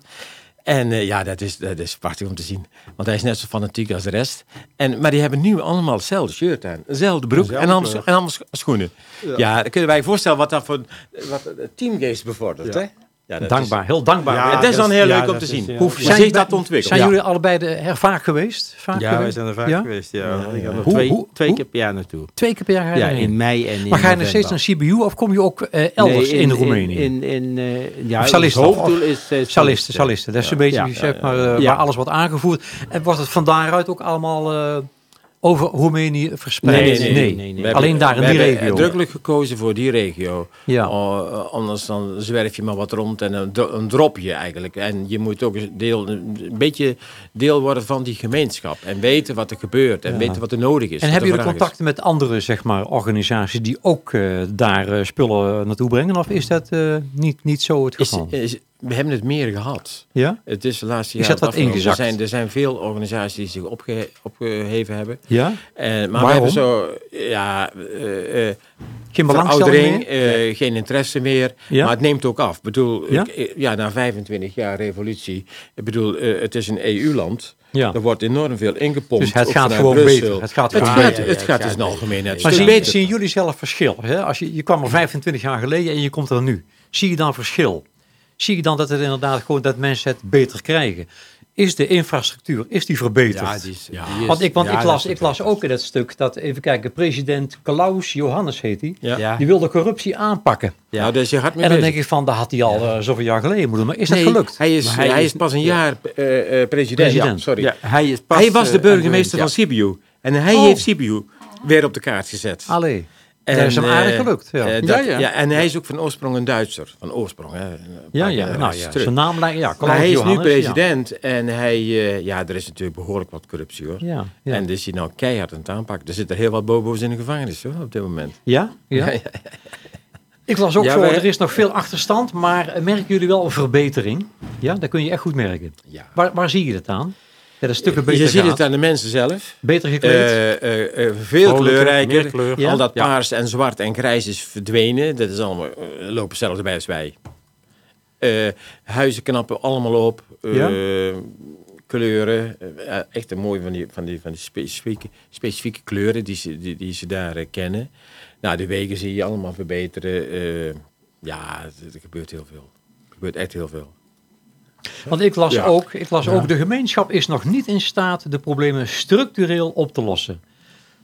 En uh, ja, dat is, dat is prachtig om te zien. Want hij is net zo fanatiek als de rest. En, maar die hebben nu allemaal hetzelfde shirt aan. Dezelfde broek en allemaal, en allemaal schoenen. Ja. ja, dan kunnen wij voorstellen wat dat voor wat teamgeest bevordert. Ja. Hè? Ja, dat dankbaar, heel dankbaar. Ja, Het is dan heel ja, leuk om dat te is, zien ja. hoe Zijn zich jullie- dat ontwikkelt. Zijn Ja. jullie allebei de, er vaak geweest? Vaak Ja, wij zijn er vaak Ja? geweest. Ja. Ik Hoe- twee, hoe- twee hoe- keer per jaar naartoe. Twee keer per jaar Ja, in mei en in Maar ga je nog steeds naar Sibiu of kom je ook eh, elders Nee, in, Roemenië? In, in, eh, ja, Salisten, het hoofddoel of- is uh, Salisten, salisten. Dat is een beetje zeg maar, eh, ja. waar alles wordt aangevoerd. En wordt het van daaruit ook allemaal eh, over Roemenië verspreid? Nee, nee, nee, nee, nee. We Alleen daar in we die hebben regio. Uitdrukkelijk gekozen voor die regio. Ja. Oh, eh, anders dan zwerf je maar wat rond en een, dro- een dropje eigenlijk. En je moet ook een, deel, een beetje deel worden van die gemeenschap. En weten wat er gebeurt. En weten wat er nodig is. En hebben jullie is. contacten met andere zeg maar, organisaties die ook eh, daar eh, spullen naartoe brengen? Of is dat eh, niet, niet zo het Is, geval? is, we hebben het meer gehad. ja? Het is de laatste Is jaren dat wat ingezakt? Er zijn, er zijn veel organisaties die zich opge, opgeheven hebben. Ja? En, maar we Waarom? hebben zo, ja, eh, eh, Geen veroudering, eh, geen interesse meer. Ja? Maar het neemt ook af. Ik bedoel, Ja? ik- eh, ja, na 25 jaar revolutie. Ik bedoel, eh, het is een EU-land. Ja. Er wordt enorm veel ingepompt. Dus het gaat gewoon Brussel. beter. Het gaat Het gewoon gaat, beter. het gaat dus in het algemeen net. Maar zien, zien jullie zelf verschil? Hè? Als je, je kwam er 25 jaar geleden en je komt er nu. Zie je dan verschil? Zie je dan dat het inderdaad gewoon dat mensen het beter krijgen? Is de infrastructuur, is die verbeterd? Ja, die is, die is- want ik, want ja, ik, las, dat ik las ook in dat stuk dat, even kijken, president Klaus Johannes heet hij. Ja. Die wilde corruptie aanpakken. Ja. Nou, dus je gaat mee En dan bezig. denk ik van, dat had hij al eh, zoveel jaar geleden moeten doen. Maar is dat Nee, gelukt? Hij is, hij, hij is pas een ja. jaar eh, eh, president. President. Ja, sorry. Ja, hij, is pas, hij was de eh, burgemeester van Sibiu. En hij Oh. heeft Sibiu weer op de kaart gezet. Allee, En, dat is hem aardig eh, gelukt. Ja, eh, ja, dat- Ja, ja, ja. en hij is ook van oorsprong een Duitser. Van oorsprong, hè. Ja, ja, nou ja. terug. Zijn naam lijkt, ja, Maar hij is nu president en hij, eh, ja, er is natuurlijk behoorlijk wat corruptie hoor. Ja. En dus hij nou keihard aan het aanpakken. Er zitten heel wat bobo's in de gevangenis hoor, op dit moment. Ja? Ja? Ik las ook voor, wij- er is nog veel achterstand, maar merken jullie wel een verbetering? Ja, dat kun je echt goed merken. Ja. Waar, waar zie je dat aan? Dat het stukken beter Je ziet gaat? het aan de mensen zelf. Beter gekleed? Eh, eh, eh, veel kleurrijker. meer kleur. Ja? Al dat Ja. paars en zwart en grijs is verdwenen. Dat is allemaal, lopen zelfs bij als wij. Eh, huizen knappen allemaal op. Eh, Ja? Kleuren. echt een mooie van die, van die, van die specifieke, specifieke kleuren die ze, die, die ze daar kennen. Nou, de wegen zie je allemaal verbeteren. Eh, ja, er gebeurt heel veel. Er gebeurt echt heel veel. Want ik las, Ja. ook, ik las ook, de gemeenschap is nog niet in staat de problemen structureel op te lossen.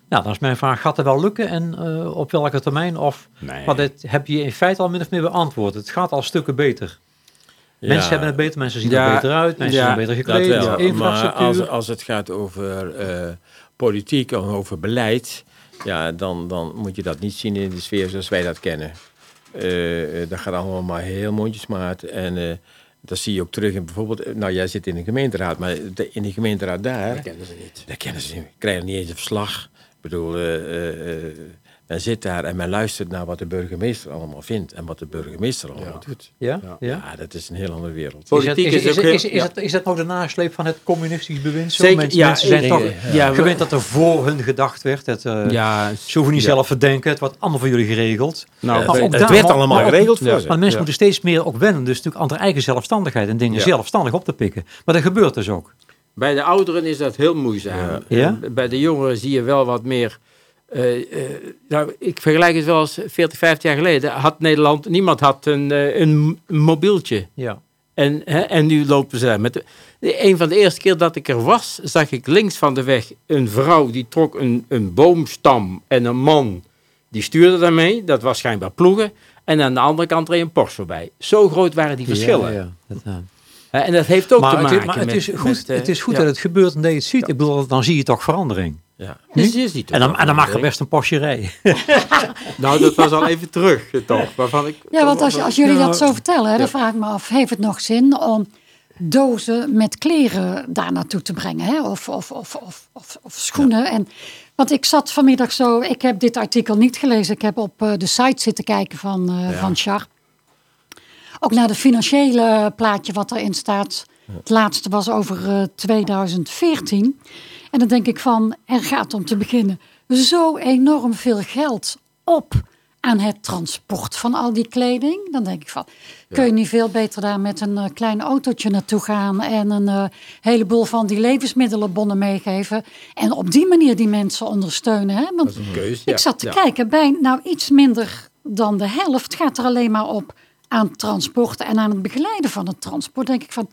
Nou, dan is mijn vraag, gaat dat wel lukken en eh, op welke termijn? Of, Nee. Maar dat heb je in feite al min of meer beantwoord. Het gaat al stukken beter. Mensen hebben het beter, mensen zien er beter uit, mensen ja, zijn beter gekleed, wel, maar als, als het gaat over eh, politiek en over beleid, ja, dan, dan moet je dat niet zien in de sfeer zoals wij dat kennen. Eh, eh, dat gaat allemaal maar heel mondjesmaat. En dat zie je ook terug in bijvoorbeeld, eh, nou jij zit in de gemeenteraad, maar in de gemeenteraad daar, dat kennen ze niet. Dat kennen ze niet. Krijgen niet eens een verslag. Ik bedoel, eh, eh, eh, men zit daar en men luistert naar wat de burgemeester allemaal vindt en wat de burgemeester allemaal doet. ja? Ja? Ja, dat is een heel andere wereld. Is, dat, Politiek is, is is, ook is, dat, is dat nog de nasleep van het communistisch bewind? Zo? Zeker, mensen, ja, mensen zijn ik- toch ja, we- gewend dat er voor hun gedacht werd. Dat, eh, Ja, Ze hoeven niet zelf te denken, het wordt allemaal voor jullie geregeld. nou, Maar het, ook daar- werd allemaal maar ook- geregeld voor ja, ze. Maar mensen Ja. moeten steeds meer ook wennen, dus natuurlijk aan hun eigen zelfstandigheid en dingen Ja. zelfstandig op te pikken. Maar dat gebeurt dus ook. Bij de ouderen is dat heel moeizaam. Ja? En Bij de jongeren zie je wel wat meer. Eh, eh, nou, ik vergelijk het wel eens 40, 50 jaar geleden. Had Nederland, niemand had een, eh, een mobieltje. Ja. En, hè, en nu lopen ze daar met. De, een van de eerste keer dat ik er was, zag ik links van de weg een vrouw die trok een, een boomstam en een man die stuurde daarmee. Dat was schijnbaar ploegen. En aan de andere kant reed een Porsche voorbij. Zo groot waren die verschillen. Ja, ja. En dat heeft ook Maar, te het, maken is- maar het met... is goed, met, het is goed dat het gebeurt en dat je het ziet. Ik bedoel, dan zie je toch verandering. Ja. Dus je ziet En dan, en dan mag er wel. best een Porsche rijden. Nou, dat was al even terug, eh, toch? Waarvan ik, Ja, want als, als jullie dat zo vertellen, hè, dan vraag ik me af, heeft het nog zin om dozen met kleren daar naartoe te brengen? Hè? Of, of, of, of, of, of schoenen. En, want ik zat vanmiddag zo, ik heb dit artikel niet gelezen. Ik heb op eh, de site zitten kijken van, eh van Char. Ook naar de financiële plaatje wat erin staat. Het laatste was over eh, 2014. En dan denk ik van, er gaat om te beginnen zo enorm veel geld op aan het transport van al die kleding. Dan denk ik van, kun je niet veel beter daar met een eh, klein autootje naartoe gaan en een eh, heleboel van die levensmiddelenbonnen meegeven. En op die manier die mensen ondersteunen. Hè? Want keus, ik zat te Ja. kijken, bij nou iets minder dan de helft gaat er alleen maar op aan transport en aan het begeleiden van het transport, denk ik van,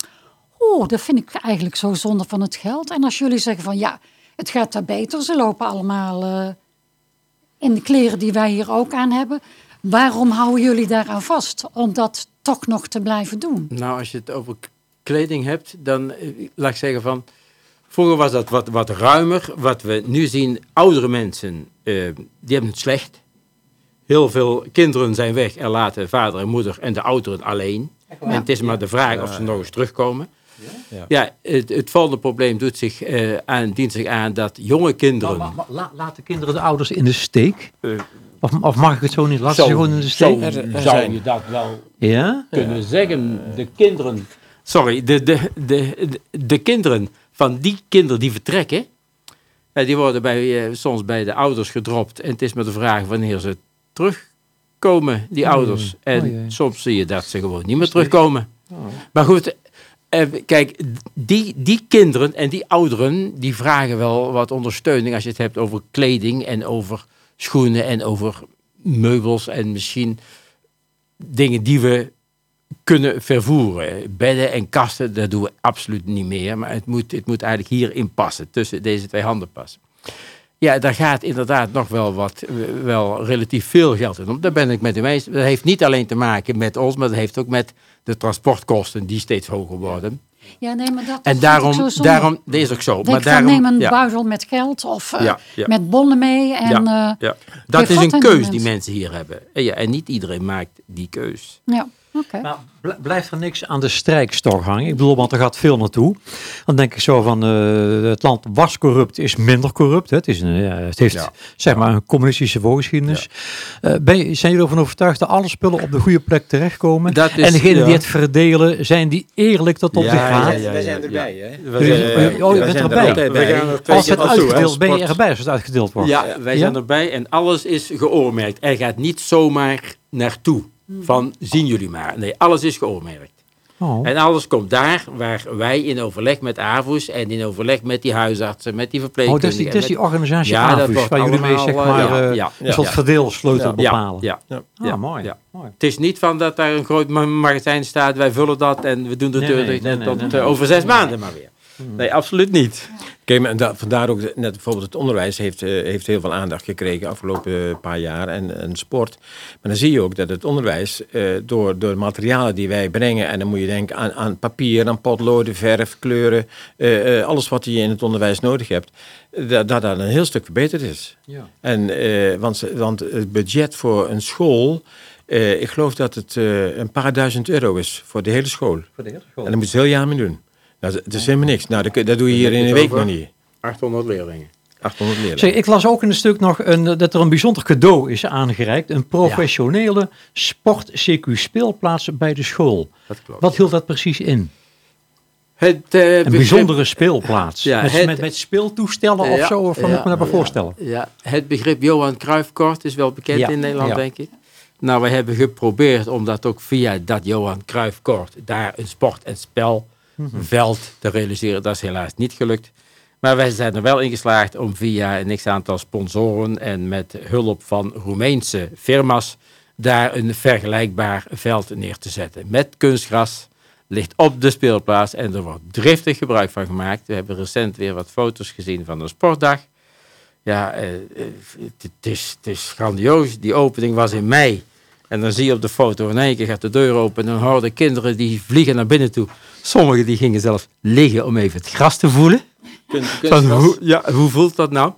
oh, dat vind ik eigenlijk zo zonde van het geld. En als jullie zeggen van, ja, het gaat daar beter, ze lopen allemaal uh, in de kleren die wij hier ook aan hebben. Waarom houden jullie daaraan vast om dat toch nog te blijven doen? Nou, als je het over kleding hebt, dan eh, laat ik zeggen van... Vroeger was dat wat, wat ruimer. Wat we nu zien, oudere mensen, uh, die hebben het slecht. Heel veel kinderen zijn weg en laten vader en moeder en de ouderen alleen. En het is maar de vraag of ze nog eens terugkomen. Ja, ja het, het, volgende probleem doet zich, uh, aan, dient zich aan dat jonge kinderen... Maar, maar, maar, laten kinderen de ouders in de steek? Uh, of, of, mag ik het zo niet? Laten zo, ze gewoon in de steek? Zo, er, er zou je dat wel ja? kunnen zeggen. De kinderen... Sorry, de, de, de, de, kinderen van die kinderen die vertrekken... die worden bij, uh, soms bij de ouders gedropt. En het is maar de vraag wanneer ze terugkomen, die ouders. En oh, soms zie je dat ze gewoon niet meer terugkomen. Oh. Maar goed, eh, kijk, die, die kinderen en die ouderen, die vragen wel wat ondersteuning als je het hebt over kleding en over schoenen en over meubels en misschien dingen die we kunnen vervoeren. Bedden en kasten, dat doen we absoluut niet meer. Maar het moet, het moet eigenlijk hierin passen, tussen deze twee handen passen. Ja, daar gaat inderdaad nog wel wat, wel relatief veel geld in om. Daar ben ik met u eens. Dat heeft niet alleen te maken met ons, maar dat heeft ook met de transportkosten die steeds hoger worden. Ja, nee, maar dat en daarom, daarom, dat is ook zo. Denk maar daarom, neem een ja. met geld of uh, ja, met bonnen mee. En, ja, ja. Dat is een keus die mensen hier hebben. En, ja, en niet iedereen maakt die keus. Ja. Okay. Maar blijft er niks aan de strijkstok hangen? Ik bedoel, want er gaat veel naartoe. Dan denk ik zo van, uh, het land was corrupt, is minder corrupt. Hè? Het, is een, ja, het heeft zeg maar een communistische voorgeschiedenis. Uh, ben je, zijn jullie ervan overtuigd dat alle spullen op de goede plek terechtkomen? Dat is, en degenen die het verdelen, zijn die eerlijk tot op de gaat? wij zijn erbij. Hè? We zijn, oh, je bent erbij. Als het uitgedeeld, ben je erbij als het uitgedeeld wordt? Ja, wij zijn erbij en alles is geoormerkt. Er gaat niet zomaar naartoe. Van zien jullie maar. Nee, alles is geoormerkt. Oh. En alles komt daar waar wij in overleg met AVO's en in overleg met die huisartsen, met die verpleegkundigen. Oh, dat is die, dat is die organisatie ja, AVO's, waar jullie mee zeg maar ja, ja, een soort verdeelsleutel bepalen. Ja, ja, ah, mooi. mooi. Het is niet van dat daar een groot magazijn staat, wij vullen dat en we doen het nee, nee, nee, tot uh, over zes maanden maar weer. Nee, absoluut niet. Oké, maar vandaar ook, net bijvoorbeeld het onderwijs heeft, uh, heeft heel veel aandacht gekregen de afgelopen paar jaar en, en sport. Maar dan zie je ook dat het onderwijs uh, door, door materialen die wij brengen, en dan moet je denken aan, aan papier, aan potloden, verf, kleuren, uh, alles wat je in het onderwijs nodig hebt, dat dat een heel stuk verbeterd is. Ja. En, want, want het budget voor een school, ik geloof dat het een paar duizend euro is voor de hele school. Voor de hele school. En daar moet je heel jaar mee doen. Dat is helemaal niks. Nou, dat, dat doe je hier in een week nog niet. 800 leerlingen. 800 leerlingen. Zeg, ik las ook in een stuk nog een, dat er een bijzonder cadeau is aangereikt. Een professionele ja. sport-CQ-speelplaats bij de school. Dat klopt. Wat hield dat precies in? Het, uh, een bijzondere speelplaats. Ja, met, het, met, met, speeltoestellen of zo? Of ja, moet ik me dat voorstellen? Ja, het begrip Johan Cruijffkort is wel bekend in Nederland, denk ik. Nou, we hebben geprobeerd om dat ook via dat Johan Cruijffkort daar een sport- en spel veld te realiseren. Dat is helaas niet gelukt. Maar wij zijn er wel in geslaagd om via een x-aantal sponsoren en met hulp van Roemeense firma's daar een vergelijkbaar veld neer te zetten. Met kunstgras, ligt op de speelplaats en er wordt driftig gebruik van gemaakt. We hebben recent weer wat foto's gezien van een sportdag. Ja, eh, eh, het, is, het is grandioos. Die opening was in mei. En dan zie je op de foto in één keer gaat de deur open en dan houden kinderen die vliegen naar binnen toe. Sommigen die gingen zelfs liggen om even het gras te voelen. Van, hoe, ja, hoe voelt dat nou?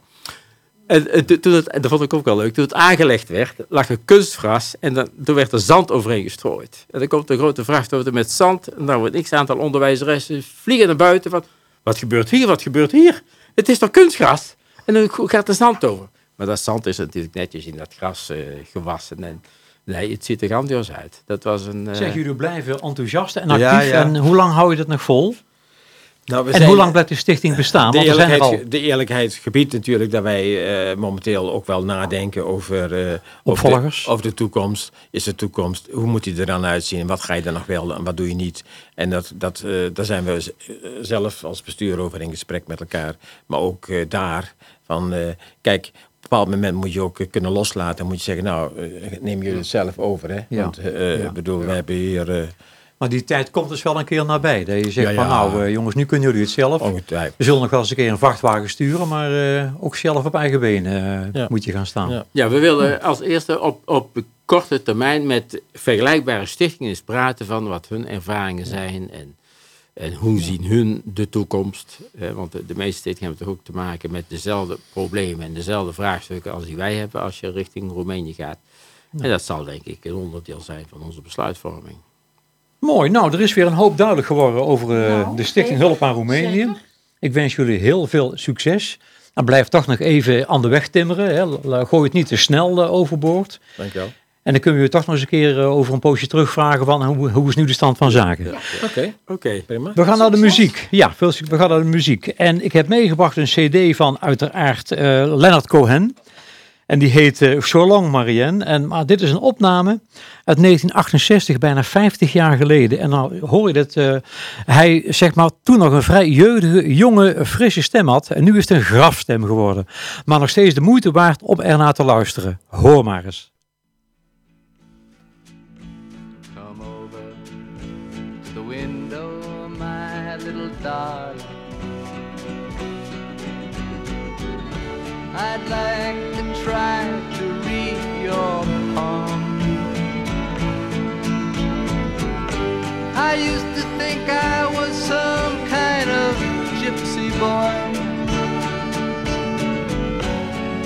En, toen het, en dat vond ik ook wel leuk, toen het aangelegd werd, lag er kunstgras en dan, toen werd er zand overheen gestrooid. En dan komt een grote vrachtauto met zand en dan wordt een x-aantal onderwijzeressen vliegen naar buiten van, wat gebeurt hier, wat gebeurt hier? Het is toch kunstgras? En dan gaat er zand over. Maar dat zand is natuurlijk netjes in dat gras uh, gewassen en Nee, het ziet er grandioos uit. Dat was een, uh... Zeg, jullie blijven enthousiast en actief. En hoe lang hou je dat nog vol? Nou, en hoe lang blijft de stichting bestaan? De, eerlijkheid, al... de eerlijkheid gebiedt natuurlijk dat wij uh, momenteel ook wel nadenken over, uh, over, de, over de toekomst. Is de toekomst, hoe moet die er dan uitzien? Wat ga je dan nog wel en wat doe je niet? En dat, dat, uh, daar zijn we zelf als bestuur over in gesprek met elkaar. Maar ook daar van, kijk, bepaald moment moet je ook eh, kunnen loslaten. En moet je zeggen, nou, eh, neem jullie het zelf over. Hè? Ja. Want eh, Ja. ik bedoel, we hebben hier eh, Maar die tijd komt dus wel een keer nabij. Dat je zegt Ja, van nou jongens, nu kunnen jullie het zelf. ongetwijfeld. We zullen nog wel eens een keer een vrachtwagen sturen, maar eh, ook zelf op eigen benen Ja. moet je gaan staan. Ja. Ja, we willen als eerste op, op korte termijn met vergelijkbare stichtingen eens praten van wat hun ervaringen zijn en, en hoe zien hun de toekomst. Want de, meeste stichtingen hebben toch ook te maken met dezelfde problemen en dezelfde vraagstukken als die wij hebben als je richting Roemenië gaat. En dat zal denk ik een onderdeel zijn van onze besluitvorming. Mooi, nou er is weer een hoop duidelijk geworden over eh, Nou, de Stichting zeker. Hulp aan Roemenië. Zeker. Ik wens jullie heel veel succes. En blijf toch nog even aan de weg timmeren. Hè. Gooi het niet te snel eh, overboord. Dankjewel. En dan kunnen we je toch nog eens een keer eh, over een poosje terugvragen van hoe, hoe is nu de stand van zaken. Oké, Oké. prima. We gaan naar de muziek. Ja, veel succes. We gaan naar de muziek. En ik heb meegebracht een cd van uiteraard eh Leonard Cohen. En die heet eh, So Long Marianne. En, maar dit is een opname uit 1968, bijna 50 jaar geleden. En dan hoor je dat eh, hij zeg maar toen nog een vrij jeugdige, jonge, frisse stem had. En nu is het een grafstem geworden. Maar nog steeds de moeite waard om ernaar te luisteren. Hoor maar eens. I'd like to try to read your palm. I used to think I was some kind of gypsy boy.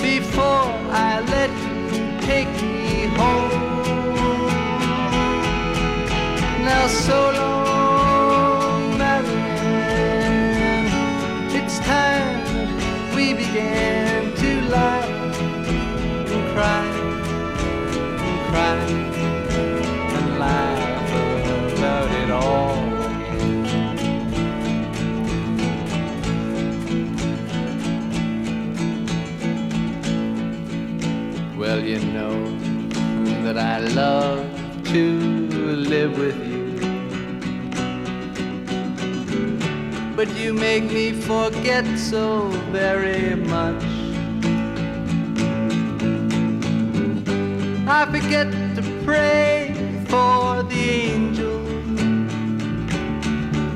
Before I let you take me home. Now so long, and laugh about it all. Well, you know that I love to live with you. But you make me forget so very much. I forget to pray for the angels,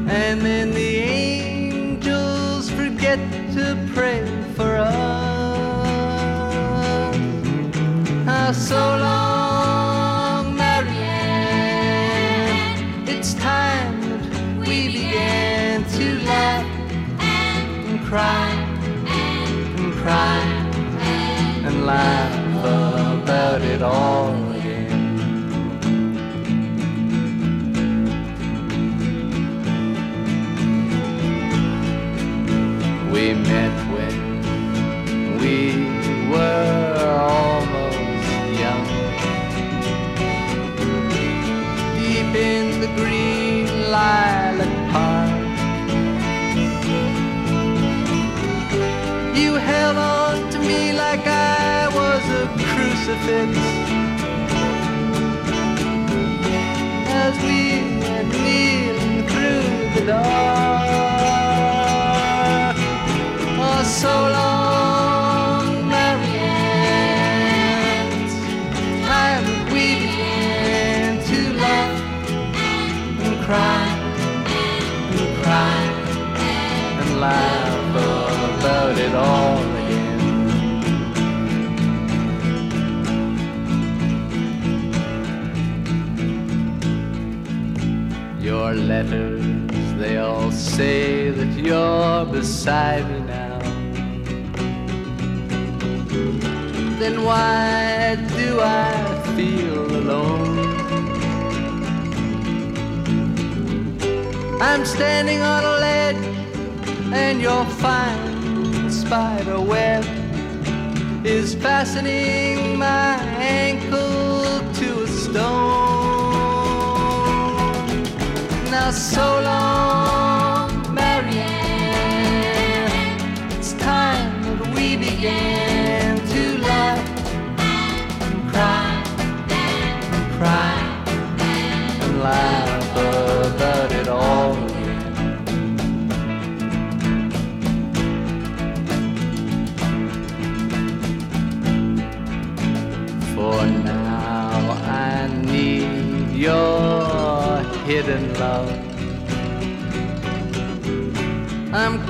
and then the angels forget to pray for us. Ah, so long, Marianne. It's time that we began to laugh and cry and cry and laugh all crucifix. As we went kneeling through the dark. Say that you're beside me now. Then why do I feel alone? I'm standing on a ledge and your fine spider web is fastening my ankle to a stone. Now, so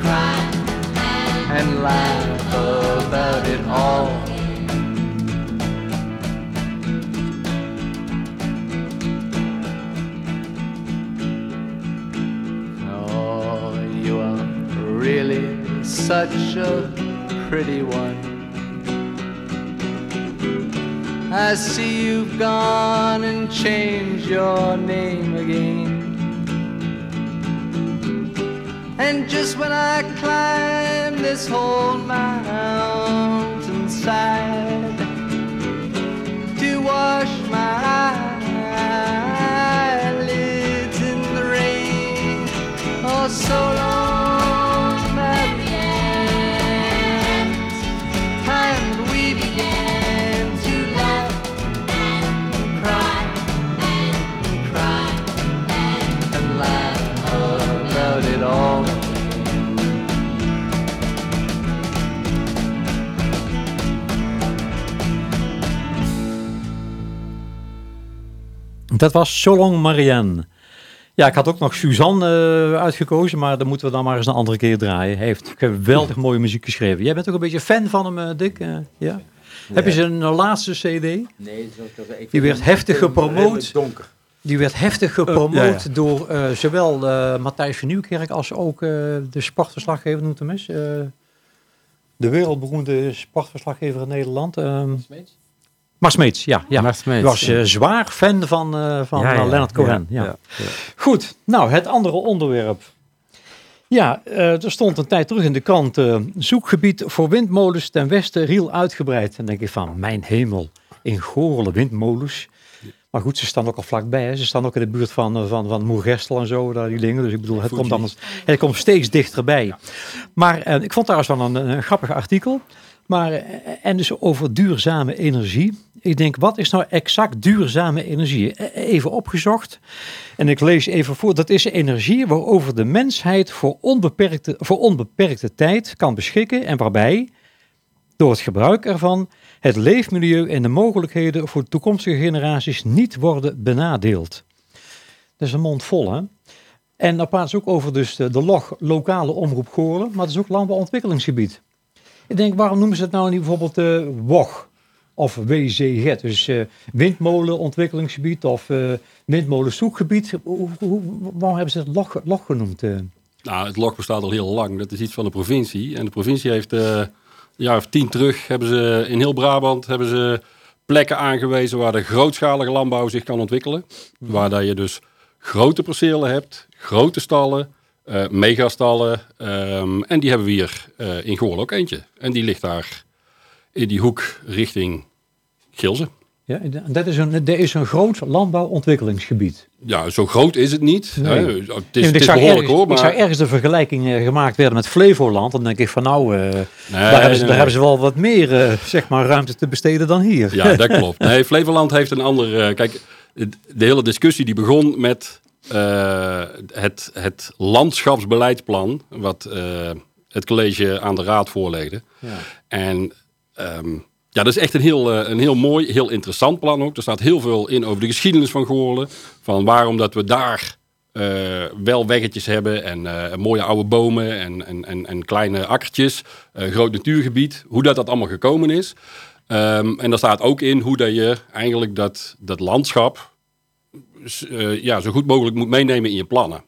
cry and laugh about it all. Oh, you are really such a pretty one. I see you've gone and changed your name again. And just when I climb this whole mountainside to wash Dat was Solong Marianne. Ja, ik had ook nog Suzanne eh, uitgekozen, maar dan moeten we dan maar eens een andere keer draaien. Hij heeft geweldig mooie muziek geschreven. Jij bent ook een beetje fan van hem, eh, Dick? eh, ja? Heb je zijn laatste cd? Nee, ik Die werd heftig gepromoot. donker. Die werd heftig gepromoot ja, ja. door eh, zowel eh, Matthijs van Nieuwkerk als ook eh, de sportverslaggever, noemt hem eens. eh, de wereldberoemde sportverslaggever in Nederland. ehm Mars Smeets, ja. ja. Was ja. eh, zwaar fan van, eh, van Ja, eh, ja, Leonard Cohen. Ja. Goed, nou het andere onderwerp. Ja, er stond een tijd terug in de krant. zoekgebied voor windmolens ten westen Riel uitgebreid. En dan denk ik van, mijn hemel, in Goorlen windmolens. Maar goed, ze staan ook al vlakbij. Hè. Ze staan ook in de buurt van, van, van Moergestel en zo, daar die dingen. Dus ik bedoel, het komt, dan, het komt steeds dichterbij. Maar eh, ik vond trouwens wel een, een grappig artikel. Maar, eh, en dus over duurzame energie. Ik denk, wat is nou exact duurzame energie? Eh, Even opgezocht. En ik lees even voor. Dat is energie waarover de mensheid voor onbeperkte, voor onbeperkte tijd kan beschikken. En waarbij, door het gebruik ervan, het leefmilieu en de mogelijkheden voor toekomstige generaties niet worden benadeeld. Dat is een mond vol, hè? En dan praten ze ook over dus de, de log lokale omroep Goorlen, maar dat is ook landbouwontwikkelingsgebied. Ik denk, waarom noemen ze het nou niet bijvoorbeeld eh WOG of WZG? Dus eh windmolenontwikkelingsgebied of eh windmolenzoekgebied. Hoe, waarom hebben ze het log, log genoemd? Nou, het log bestaat al heel lang. Dat is iets van de provincie. En de provincie heeft een jaar of tien terug hebben ze in heel Brabant hebben ze plekken aangewezen waar de grootschalige landbouw zich kan ontwikkelen. Waar dat je dus grote percelen hebt, grote stallen, megastallen. ehm, en die hebben we hier eh, in Goorl ook eentje. En die ligt daar in die hoek richting Gilze. Ja, dat is een, dat is een groot landbouwontwikkelingsgebied. Ja, zo groot is het niet. Nee. Hè. Het is, Nee, het behoorlijk ergens, hoor. Maar... ik zag ergens de vergelijking eh, gemaakt werden met Flevoland. Dan denk ik van nou, eh, daar, hebben ze, nee, daar nee. hebben ze wel wat meer eh, zeg maar, ruimte te besteden dan hier. Ja, dat klopt. Nee, Flevoland heeft een ander. eh, kijk, de hele discussie die begon met eh, het, het landschapsbeleidsplan. wat eh, het college aan de raad voorlegde. En ehm, ja, dat is echt een heel, eh, een heel mooi, heel interessant plan ook. Er staat heel veel in over de geschiedenis van Goorlen. Van waarom dat we daar wel weggetjes hebben en mooie oude bomen en, en, en, en kleine akkertjes. groot natuurgebied. Hoe dat, dat allemaal gekomen is. Ehm, en daar staat ook in hoe dat je eigenlijk dat, dat landschap eh, ja, zo goed mogelijk moet meenemen in je plannen.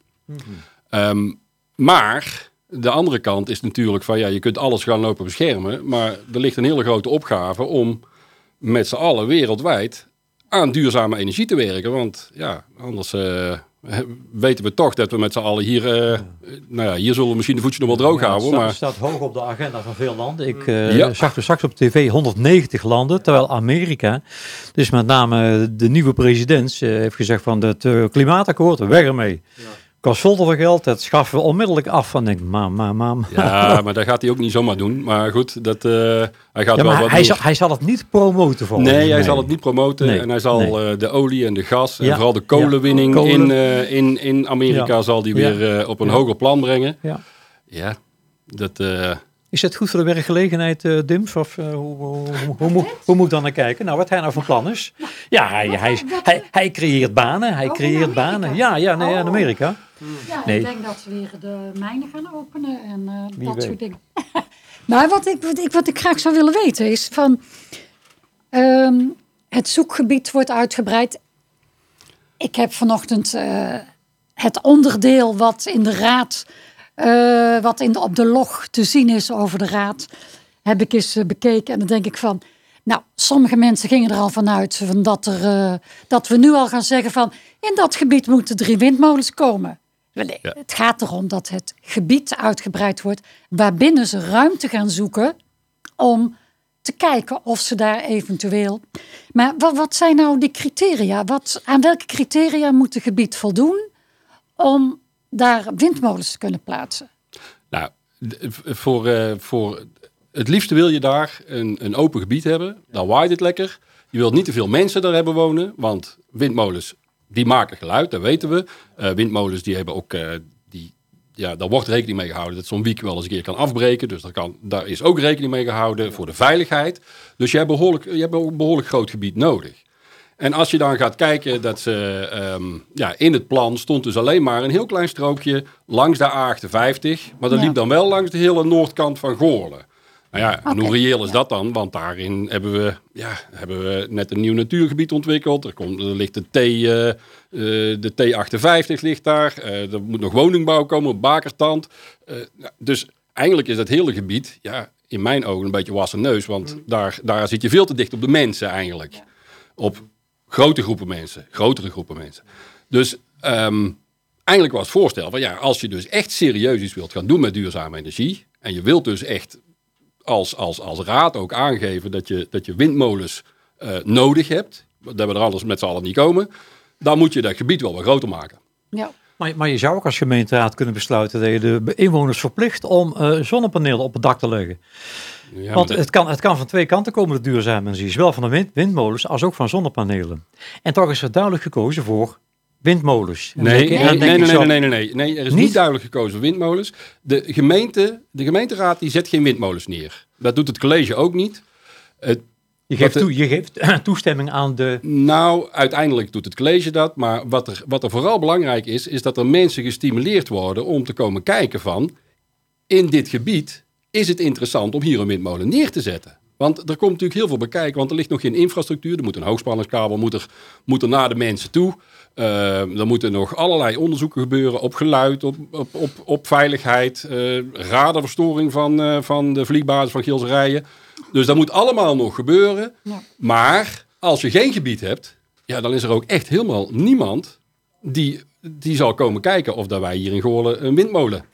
Ehm, maar de andere kant is natuurlijk van ja, je kunt alles gaan lopen beschermen, maar er ligt een hele grote opgave om met z'n allen wereldwijd aan duurzame energie te werken. Want ja, anders eh, weten we toch dat we met z'n allen hier... eh, Nou ja, hier zullen we misschien de voetje nog wel droog Ja, houden. het Maar staat, staat hoog op de agenda van veel landen. Ik eh, Ja. zag er straks op tv 190 landen, terwijl Amerika, dus met name de nieuwe president, heeft gezegd van het klimaatakkoord, weg ermee. Kost veel geld, dat schaffen we onmiddellijk af. Van denk, mam, mam, mam. ja, maar dat gaat hij ook niet zomaar doen. Maar goed, dat, eh, hij gaat Ja, wel wat hij, zal, hij zal het niet promoten volgens Nee, hij mij. zal het niet promoten. Nee, En hij zal nee. eh, de olie en de gas en Ja. vooral de kolenwinning Ja. Kolen. in, eh, in, in Amerika zal die weer op een hoger plan brengen. Ja. Ja, dat... Is het goed voor de werkgelegenheid, eh Dims? Of eh, hoe, hoe, hoe, hoe, moet, hoe moet ik dan naar kijken? Nou, wat hij nou van plan is? Ja, hij, hij, hij, hij creëert banen. Hij Oh, creëert banen. Ja, ja nee, in Oh. Amerika. Ja, Nee. ik denk dat ze weer de mijnen gaan openen en eh, dat weet. soort dingen. maar wat ik, wat, ik, wat ik graag zou willen weten is van... ehm, het zoekgebied wordt uitgebreid. Ik heb vanochtend eh, het onderdeel wat in de raad... eh, wat in de, op de log te zien is over de raad... heb ik eens eh, bekeken en dan denk ik van... Nou, sommige mensen gingen er al vanuit van dat, er, eh, dat we nu al gaan zeggen van... in dat gebied moeten drie windmolens komen. Nee, Ja. Het gaat erom dat het gebied uitgebreid wordt... waarbinnen ze ruimte gaan zoeken om te kijken of ze daar eventueel... Maar wat, wat zijn nou die criteria? Wat, aan welke criteria moet het gebied voldoen... om daar windmolens te kunnen plaatsen? Nou, voor, eh, voor het liefste wil je daar een, een open gebied hebben. Dan waait het lekker. Je wilt niet te veel mensen daar hebben wonen, want windmolens die maken geluid, dat weten we. Eh, windmolens die hebben ook, eh, die, ja, daar wordt rekening mee gehouden dat zo'n wiek wel eens een keer kan afbreken. Dus daar, kan, daar is ook rekening mee gehouden voor de veiligheid. Dus je hebt, behoorlijk, je hebt een behoorlijk groot gebied nodig. En als je dan gaat kijken dat ze ehm, ja, in het plan stond dus alleen maar een heel klein strookje langs de A58. Maar dat Ja. liep dan wel langs de hele noordkant van Goorlen. Nou ja, en hoe reëel is dat dan? Want daarin hebben we, ja, hebben we net een nieuw natuurgebied ontwikkeld. Er, komt, er ligt de, T, eh, eh, de T58 ligt daar. Eh, er moet nog woningbouw komen op Bakertand. Nou, dus eigenlijk is dat hele gebied, ja, in mijn ogen een beetje wassen neus. Want daar, daar zit je veel te dicht op de mensen eigenlijk. Op grote groepen mensen, grotere groepen mensen. Dus ehm, eigenlijk was het voorstel van ja, als je dus echt serieus iets wilt gaan doen met duurzame energie. En je wilt dus echt als, als, als raad ook aangeven dat je, dat je windmolens eh, nodig hebt. Dat we er anders met z'n allen niet komen. Dan moet je dat gebied wel wat groter maken. Ja. Maar, maar je zou ook als gemeenteraad kunnen besluiten dat je de inwoners verplicht om eh, zonnepanelen op het dak te leggen. Ja, Want dat- het kan, het kan van twee kanten komen, de duurzame energie. Zowel van de wind, windmolens als ook van zonnepanelen. En toch is er duidelijk gekozen voor windmolens. Nee, nee, nee, nee, nee, nee, nee, nee. Er is niet, Niet? duidelijk gekozen voor windmolens. De, gemeente, de gemeenteraad die zet geen windmolens neer. Dat doet het college ook niet. Het, Je geeft, toe, je geeft toestemming aan de... nou, uiteindelijk doet het college dat. Maar wat er, wat er vooral belangrijk is, is dat er mensen gestimuleerd worden om te komen kijken van... in dit gebied is het interessant om hier een windmolen neer te zetten. Want er komt natuurlijk heel veel bij kijken, want er ligt nog geen infrastructuur. Er moet een hoogspanningskabel moet er, moet er naar de mensen toe. Uh, er moeten nog allerlei onderzoeken gebeuren op geluid, op, op, op, op veiligheid, uh, radarverstoring van, uh, van de vliegbasis van Gilserijen. Dus dat moet allemaal nog gebeuren. Ja. Maar als je geen gebied hebt, ja, dan is er ook echt helemaal niemand die, die zal komen kijken of dat wij hier in Goorlen een windmolen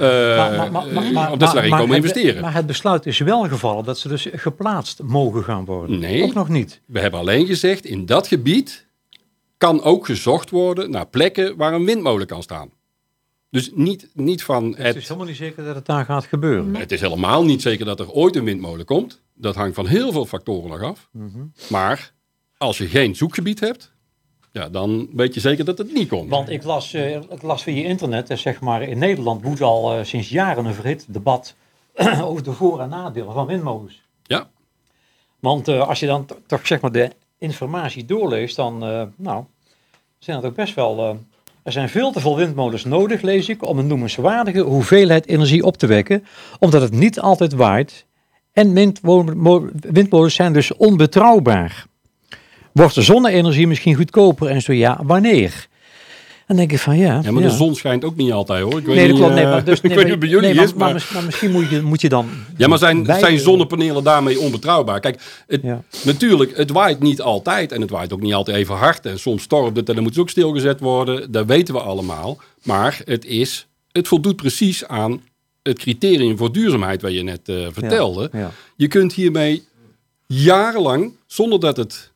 uh, Maar- maar- maar- maar- maar- of dat ze daarin komen investeren. Maar het besluit is wel gevallen dat ze dus geplaatst mogen gaan worden. Nee. Ook nog niet. We hebben alleen gezegd, in dat gebied kan ook gezocht worden naar plekken waar een windmolen kan staan. Dus niet, niet van Het het... is helemaal niet zeker dat het daar gaat gebeuren. Het is helemaal niet zeker dat er ooit een windmolen komt. Dat hangt van heel veel factoren nog af. Mhm. Maar als je geen zoekgebied hebt, ja, dan weet je zeker dat het niet komt. Want ik las, eh, ik las via internet, eh, zeg maar, in Nederland woedt al eh, sinds jaren een verhit debat over de voor- en nadelen van windmolens. Ja, Want als je dan to- toch zeg maar de informatie doorleest, dan nou, zijn het ook best wel. er zijn veel te veel windmolens nodig, lees ik, om een noemenswaardige hoeveelheid energie op te wekken, omdat het niet altijd waait. En windmo- mo- windmolens zijn dus onbetrouwbaar. Wordt de zonne-energie misschien goedkoper en zo ja, wanneer? Dan denk ik van ja. Ja, maar de zon schijnt ook niet altijd hoor. Ik weet Nee, dat klopt. Nee, maar, dus, ik nee, weet maar- niet bij jullie nee, is, maar, maar, maar... mis- maar misschien moet je, moet je dan... Ja, maar zijn, bij- zijn zonnepanelen daarmee onbetrouwbaar? Kijk, het, Ja. natuurlijk, het waait niet altijd en het waait ook niet altijd even hard. En soms stormt het en dan moet het ook stilgezet worden. Dat weten we allemaal. Maar het, is, het voldoet precies aan het criterium voor duurzaamheid wat je net eh, vertelde. Ja. Je kunt hiermee jarenlang, zonder dat het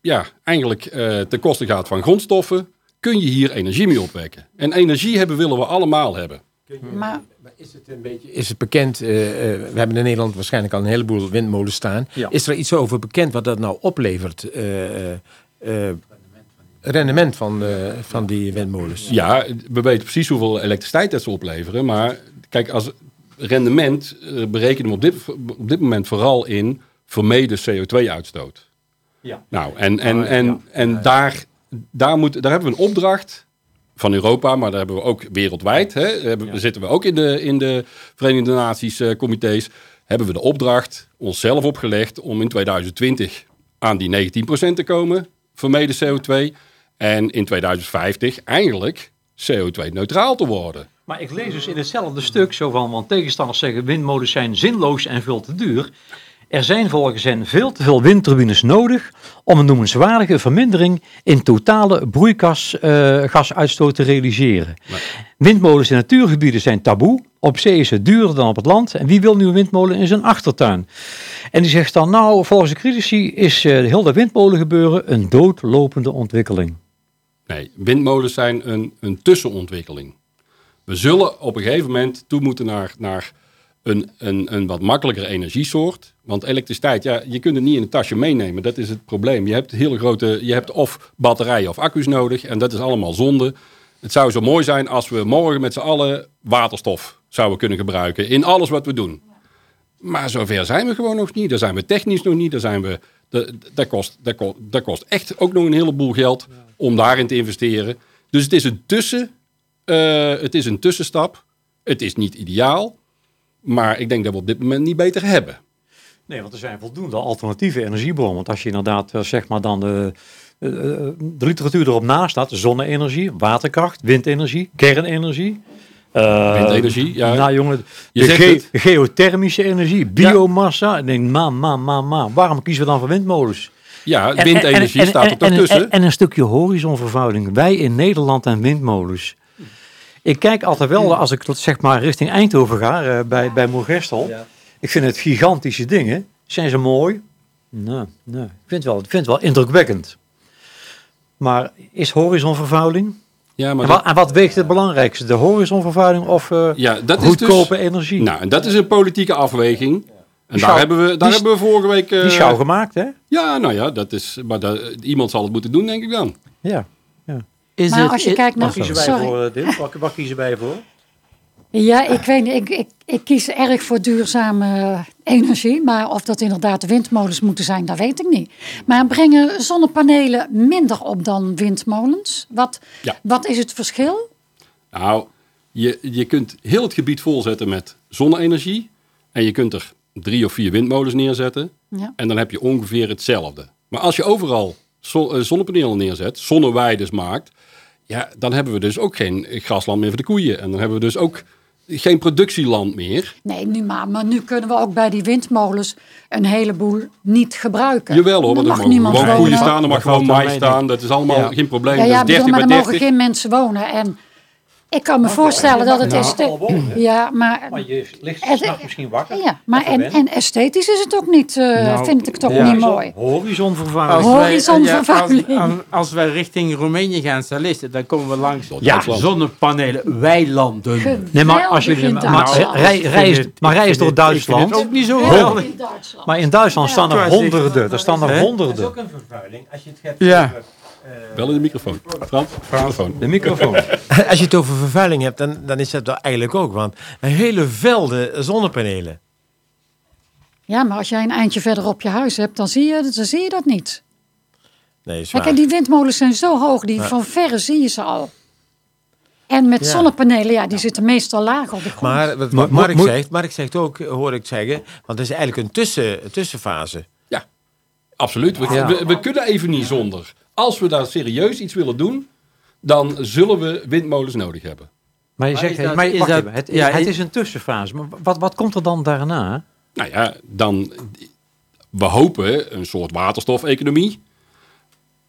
ja, eigenlijk eh ten koste gaat van grondstoffen, kun je hier energie mee opwekken. En energie hebben willen we allemaal hebben. Maar Maar Is het een beetje is het bekend? eh, eh, we hebben in Nederland waarschijnlijk al een heleboel windmolens staan. Ja. Is er iets over bekend wat dat nou oplevert? eh, eh, eh, rendement van, eh, van die windmolens? Ja, we weten precies hoeveel elektriciteit dat ze opleveren. Maar kijk, als rendement berekenen we op dit, op dit moment vooral in vermeden CO2-uitstoot. Ja. Nou, en, en, Ah, en, en daar, daar, moet, daar hebben we een opdracht van Europa, maar daar hebben we ook wereldwijd. Hè, hebben, Zitten we ook in de, in de Verenigde Naties eh, comité's. Hebben we de opdracht onszelf opgelegd om in 2020 aan die 19% te komen, vermeden CO2. En in 2050 eigenlijk CO2-neutraal te worden. Maar ik lees dus in hetzelfde stuk zo van, want tegenstanders zeggen windmolens zijn zinloos en veel te duur. Er zijn volgens hen veel te veel windturbines nodig om een noemenswaardige vermindering in totale broeikasgasuitstoot te realiseren. Windmolens in natuurgebieden zijn taboe. Op zee is het duurder dan op het land. En wie wil nu een windmolen in zijn achtertuin? En die zegt dan, nou, volgens de critici is eh, heel dat windmolengebeuren een doodlopende ontwikkeling. Nee, windmolens zijn een, een tussenontwikkeling. We zullen op een gegeven moment toe moeten naar, naar een, een, een wat makkelijker energiesoort. Want elektriciteit, ja, je kunt het niet in een tasje meenemen. Dat is het probleem. Je hebt hele grote, je hebt of batterijen of accu's nodig. En dat is allemaal zonde. Het zou zo mooi zijn als we morgen met z'n allen waterstof zouden kunnen gebruiken. In alles wat we doen. Maar zover zijn we gewoon nog niet. Daar zijn we technisch nog niet. Daar zijn we, dat, kost, dat, kost, dat kost echt ook nog een heleboel geld om daarin te investeren. Dus het is een, tussen, eh, het is een tussenstap. Het is niet ideaal. Maar ik denk dat we op dit moment niet beter hebben. Nee, want er zijn voldoende alternatieve energiebronnen. Want als je inderdaad, eh, zeg maar dan de, eh, eh, de literatuur erop naast staat, zonne-energie, waterkracht, windenergie, kernenergie. Windenergie, ja. Nou jongen, Je de zegt ge- het. geothermische energie, biomassa. Ik denk, ma, ma, ma, ma. Waarom kiezen we dan voor windmolens? Ja, En- windenergie en- en- staat er toch en- tussen. En, en een stukje horizonvervuiling. Wij in Nederland en windmolens. Ik kijk altijd wel, als ik tot, zeg maar richting Eindhoven ga, eh, bij, bij Moergestel. Ik vind het gigantische dingen. Zijn ze mooi? Nee, nee. Ik vind het wel, ik vind het wel indrukwekkend. Maar is horizonvervuiling? ja, maar En wat, en wat weegt het belangrijkste? De horizonvervuiling of eh, ja, dat is goedkope dus, energie? Nou, en dat is een politieke afweging. En schouw- daar, hebben we, daar die- hebben we vorige week... eh, Die is gauw gemaakt, hè? Ja, nou ja, dat is, maar dat, iemand zal het moeten doen, denk ik dan. Ja. Is Maar het, als je kijkt naar- Wat kiezen wij Sorry. voor, eh, dit? Wat, wat kiezen wij voor? Ja, ik weet niet. Ik, ik, ik kies erg voor duurzame eh, energie. Maar of dat inderdaad windmolens moeten zijn, dat weet ik niet. Maar brengen zonnepanelen minder op dan windmolens? Wat, Ja. wat is het verschil? Nou, je, je kunt heel het gebied volzetten met zonne-energie. En je kunt er drie of vier windmolens neerzetten. Ja. En dan heb je ongeveer hetzelfde. Maar als je overal eh, zonnepanelen neerzet, zonneweiders maakt. Ja, dan hebben we dus ook geen grasland meer voor de koeien. En dan hebben we dus ook geen productieland meer. Nee, nu maar, maar nu kunnen we ook bij die windmolens een heleboel niet gebruiken. Jawel hoor, Er want er mag niemand gewoon wonen. koeien staan, er mag gewoon mee, staan. Dat is allemaal Ja. geen probleem. Ja, ja, bedoel, 30 maar er mogen 30. geen mensen wonen. En ik kan me voorstellen dat het is. Ja, maar, Maar je ligt Het- s'nachts misschien wakker. ja, maar en, en esthetisch is het ook niet, eh, Nou, vind ik toch ja. niet mooi. Horizonvervuiling. Als- Horizonvervuiling. als, als, als wij richting Roemenië gaan salisten, dan komen we langs Ja. Zonnepanelen, weilanden. Nee, maar als jullie in maar, Duitsland. rij, maar rij ik eens vind door Duitsland. het ook niet zo Geweldig geweldig. in Duitsland. Maar in Duitsland staan er honderden. Er staan er honderden. een vervuiling. Als je het hebt Ja. Wel in de microfoon. Frans, microfoon. De microfoon. Als je het over vervuiling hebt, dan, dan is dat wel eigenlijk ook. Want een hele velden zonnepanelen. Ja, maar als jij een eindje verder op je huis hebt, dan zie je, dan zie je dat niet. Nee, is Kijk, waar. en die windmolens zijn zo hoog, die van verre zie je ze al. En met Ja. zonnepanelen, ja, die zitten meestal laag op de grond. Maar wat, Mark, moet- zegt, Mark zegt ook, hoor ik zeggen, want het is eigenlijk een, tussen, tussenfase. Ja, absoluut. We, Ja. we, we kunnen even niet zonder. Als we daar serieus iets willen doen, dan zullen we windmolens nodig hebben. Maar je Maar zegt, is dat- maar, is wacht dat- even, het, ja, het is- een tussenfase. Maar wat, wat komt er dan daarna? Nou ja, dan, we hopen een soort waterstofeconomie,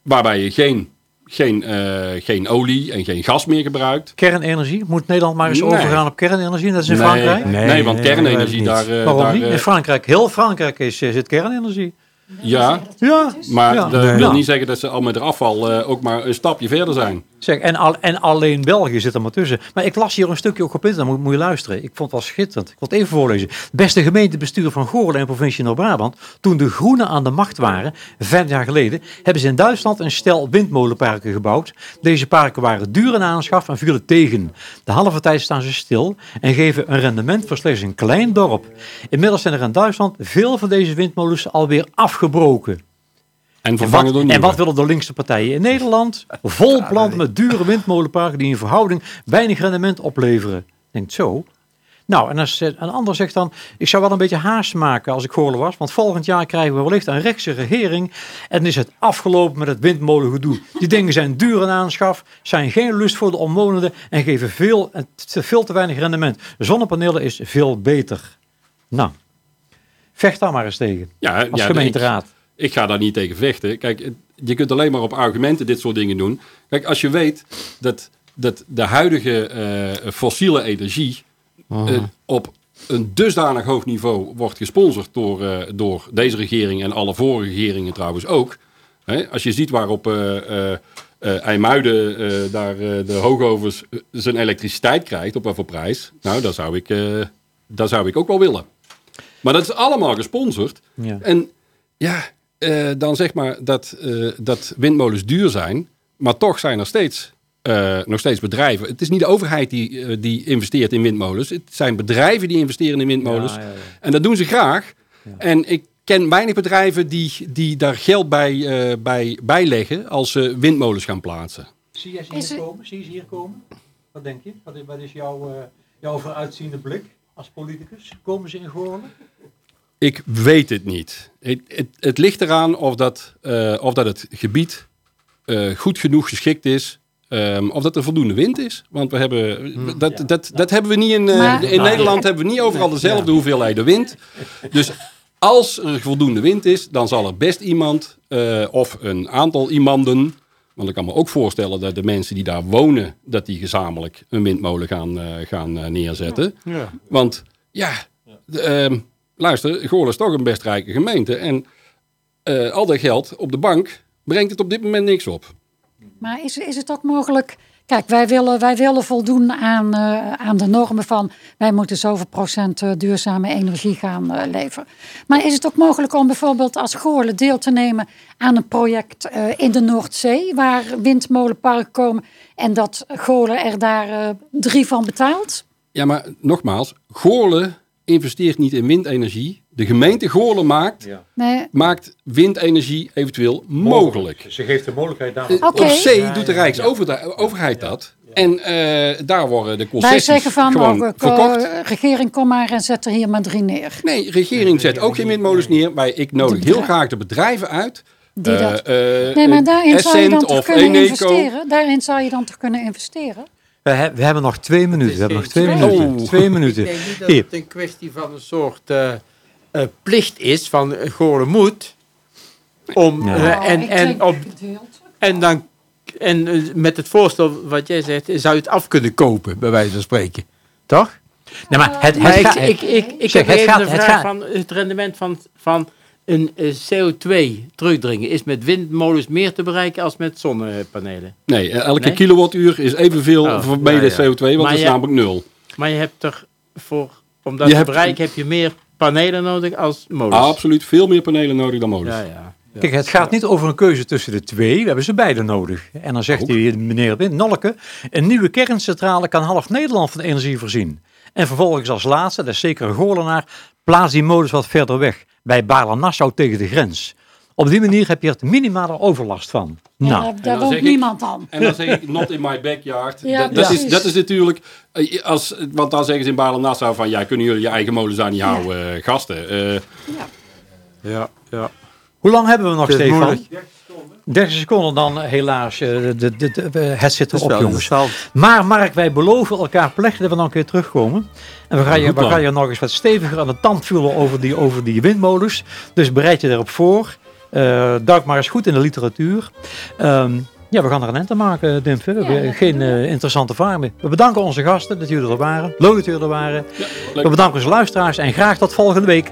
waarbij je geen, geen, eh, geen olie en geen gas meer gebruikt. Kernenergie? Moet Nederland maar eens Nee. overgaan op kernenergie? Dat is in Nee, Frankrijk? Nee, Nee, want kernenergie nee, daar... eh, Waarom daar, niet? eh, In Frankrijk, heel Frankrijk is, zit kernenergie. Ja, Ja, maar dat wil niet zeggen dat ze al met afval eh, ook maar een stapje verder zijn. Zeg, en, en alleen België zit er maar tussen. Maar ik las hier een stukje ook op internet, moet, moet je luisteren. Ik vond het wel schitterend. Ik wil het even voorlezen. Beste gemeentebestuur van Goorlen en provincie Noord-Brabant. Toen de Groenen aan de macht waren, vijf jaar geleden, hebben ze in Duitsland een stel windmolenparken gebouwd. Deze parken waren duur in aanschaf en vielen tegen. De halve tijd staan ze stil en geven een rendement voor slechts een klein dorp. Inmiddels zijn er in Duitsland veel van deze windmolens alweer afgebroken. En wat, door en wat willen de linkse partijen in Nederland? Vol planten met dure windmolenparken die in verhouding weinig rendement opleveren. Denkt zo. Nou, en als, eh, een ander zegt dan, ik zou wel een beetje haast maken als ik Goorlen was, want volgend jaar krijgen we wellicht een rechtse regering en is het afgelopen met het windmolengedoe. Die dingen zijn duur in aanschaf, zijn geen lust voor de omwonenden en geven veel, en te- veel te weinig rendement. Zonnepanelen is veel beter. Nou, vecht daar maar eens tegen, Ja, als ja, gemeenteraad. Ik, ga daar niet tegen vechten. Kijk, je kunt alleen maar op argumenten dit soort dingen doen. Kijk, als je weet dat, dat de huidige eh, fossiele energie eh, op een dusdanig hoog niveau wordt gesponsord door, eh, door deze regering en alle vorige regeringen trouwens ook. Hè, als je ziet waarop eh, IJmuiden daar de hoogovens eh, zijn elektriciteit krijgt, op wat voor prijs. Nou, dat zou ik, dat zou ik ook wel willen. Maar dat is allemaal gesponsord. Ja. En ja, eh, dan zeg maar dat, eh, dat windmolens duur zijn, maar toch zijn er steeds, eh, nog steeds bedrijven. Het is niet de overheid die, die investeert in windmolens. Het zijn bedrijven die investeren in windmolens. Ja, ja, ja. En dat doen ze graag. En ik ken weinig bedrijven die, die daar geld bij, eh, bij, bij leggen als ze windmolens gaan plaatsen. Zie je ze Is hier het- komen? Zie je ze hier komen? Wat denk je? Wat is, wat is jouw, eh, jouw vooruitziende blik als politicus? Komen ze in Goorlen? Ik weet het niet. Het, het, het ligt eraan of dat, eh, of dat het gebied eh, goed genoeg geschikt is. ehm, of dat er voldoende wind is. Want we hebben, dat, dat, dat hebben we niet in, eh, Maar- in Nederland hebben we niet overal dezelfde hoeveelheden wind. Dus als er voldoende wind is, dan zal er best iemand eh, of een aantal iemanden. Want ik kan me ook voorstellen dat de mensen die daar wonen, dat die gezamenlijk een windmolen gaan, eh, gaan neerzetten. Ja. Want ja, de, ehm, luister, Goorlen is toch een best rijke gemeente. En eh, al dat geld op de bank brengt het op dit moment niks op. Maar is, is het ook mogelijk... Kijk, wij willen, wij willen voldoen aan, eh, aan de normen van... wij moeten zoveel procent eh, duurzame energie gaan leveren. Maar is het ook mogelijk om bijvoorbeeld als Goorlen deel te nemen... aan een project in de Noordzee... waar windmolenparken komen... en dat Goorlen er daar drie van betaalt? Ja, maar nogmaals, Goorlen investeert niet in windenergie. De gemeente Goorlen maakt, Nee, maakt windenergie eventueel mogelijk. Ze geeft de mogelijkheid Eh, daarvan. Oké. Op zee doet de Rijksoverheid dat. En eh, daar worden de wij concessies zeggen van... gewoon oh, verkocht. eh, regering, kom maar en zet er hier maar drie neer. Nee, regering zet ook geen windmolens neer. Maar ik nodig heel graag de bedrijven uit. Die Eh, dat- eh, Nee, maar daarin zou je dan toch kunnen investeren? Daarin zou je dan toch kunnen investeren? We, he- we hebben nog twee minuten. We hebben nog twee minuten. twee. Twee minuten. Ik denk niet dat Hier. het een kwestie van een soort eh, eh, plicht is van uh, Goorlen moet. Om, Ja. eh, en, Oh, en, op, en, dan, en eh, met het voorstel wat jij zegt, zou je het af kunnen kopen, bij wijze van spreken. Toch? Nee, maar het, Maar het ik, gaat- ik, ik, ik Zeg, heb het even het vraag gaat- van het rendement van, van een eh, CO2 terugdringen. Is met windmolens meer te bereiken als met zonnepanelen? Nee, eh, elke Nee? kilowattuur is evenveel Oh, ja. CO2, want Maar dat is namelijk nul. Maar je hebt er voor, om dat Je te hebt- bereiken, heb je meer panelen nodig als molens. Absoluut veel meer panelen nodig dan molens. Ja, ja. ja. Kijk, het gaat niet over een keuze tussen de twee. We hebben ze beide nodig. En dan zegt hij, meneer Nolke, een nieuwe kerncentrale kan half Nederland van energie voorzien. En vervolgens als laatste, dat is zeker een Goorlenaar, plaats die modus wat verder weg. Bij Baarle-Nassau tegen de grens. Op die manier heb je er het minimale overlast van. Ja, Nou, daar dan daar zeg woont ik- niemand aan. En dan zeg ik, not in my backyard. Ja, dat, dat, is, dat is natuurlijk, eh, als, want dan zeggen ze in Balen-Nassau van, ja, kunnen jullie je eigen molens daar niet houden, eh, gasten. Eh, ja, ja. hoe lang hebben we nog, Stefan? moeilijk. 30 seconden dan helaas. eh, De, de, de, de- het zit erop, wel jongens. Maar Mark, wij beloven elkaar plechtig dat we dan een keer terugkomen. En we gaan, je, we gaan je nog eens wat steviger aan de tand voelen over die, over die windmolens. Dus bereid je erop voor. Eh duik maar eens goed in de literatuur. Ehm, ja, we gaan er een eind aan maken, Dimf. We hebben geen eh, interessante meer. We bedanken onze gasten dat jullie er waren. Leuk dat jullie er waren. we bedanken onze luisteraars en graag tot volgende week.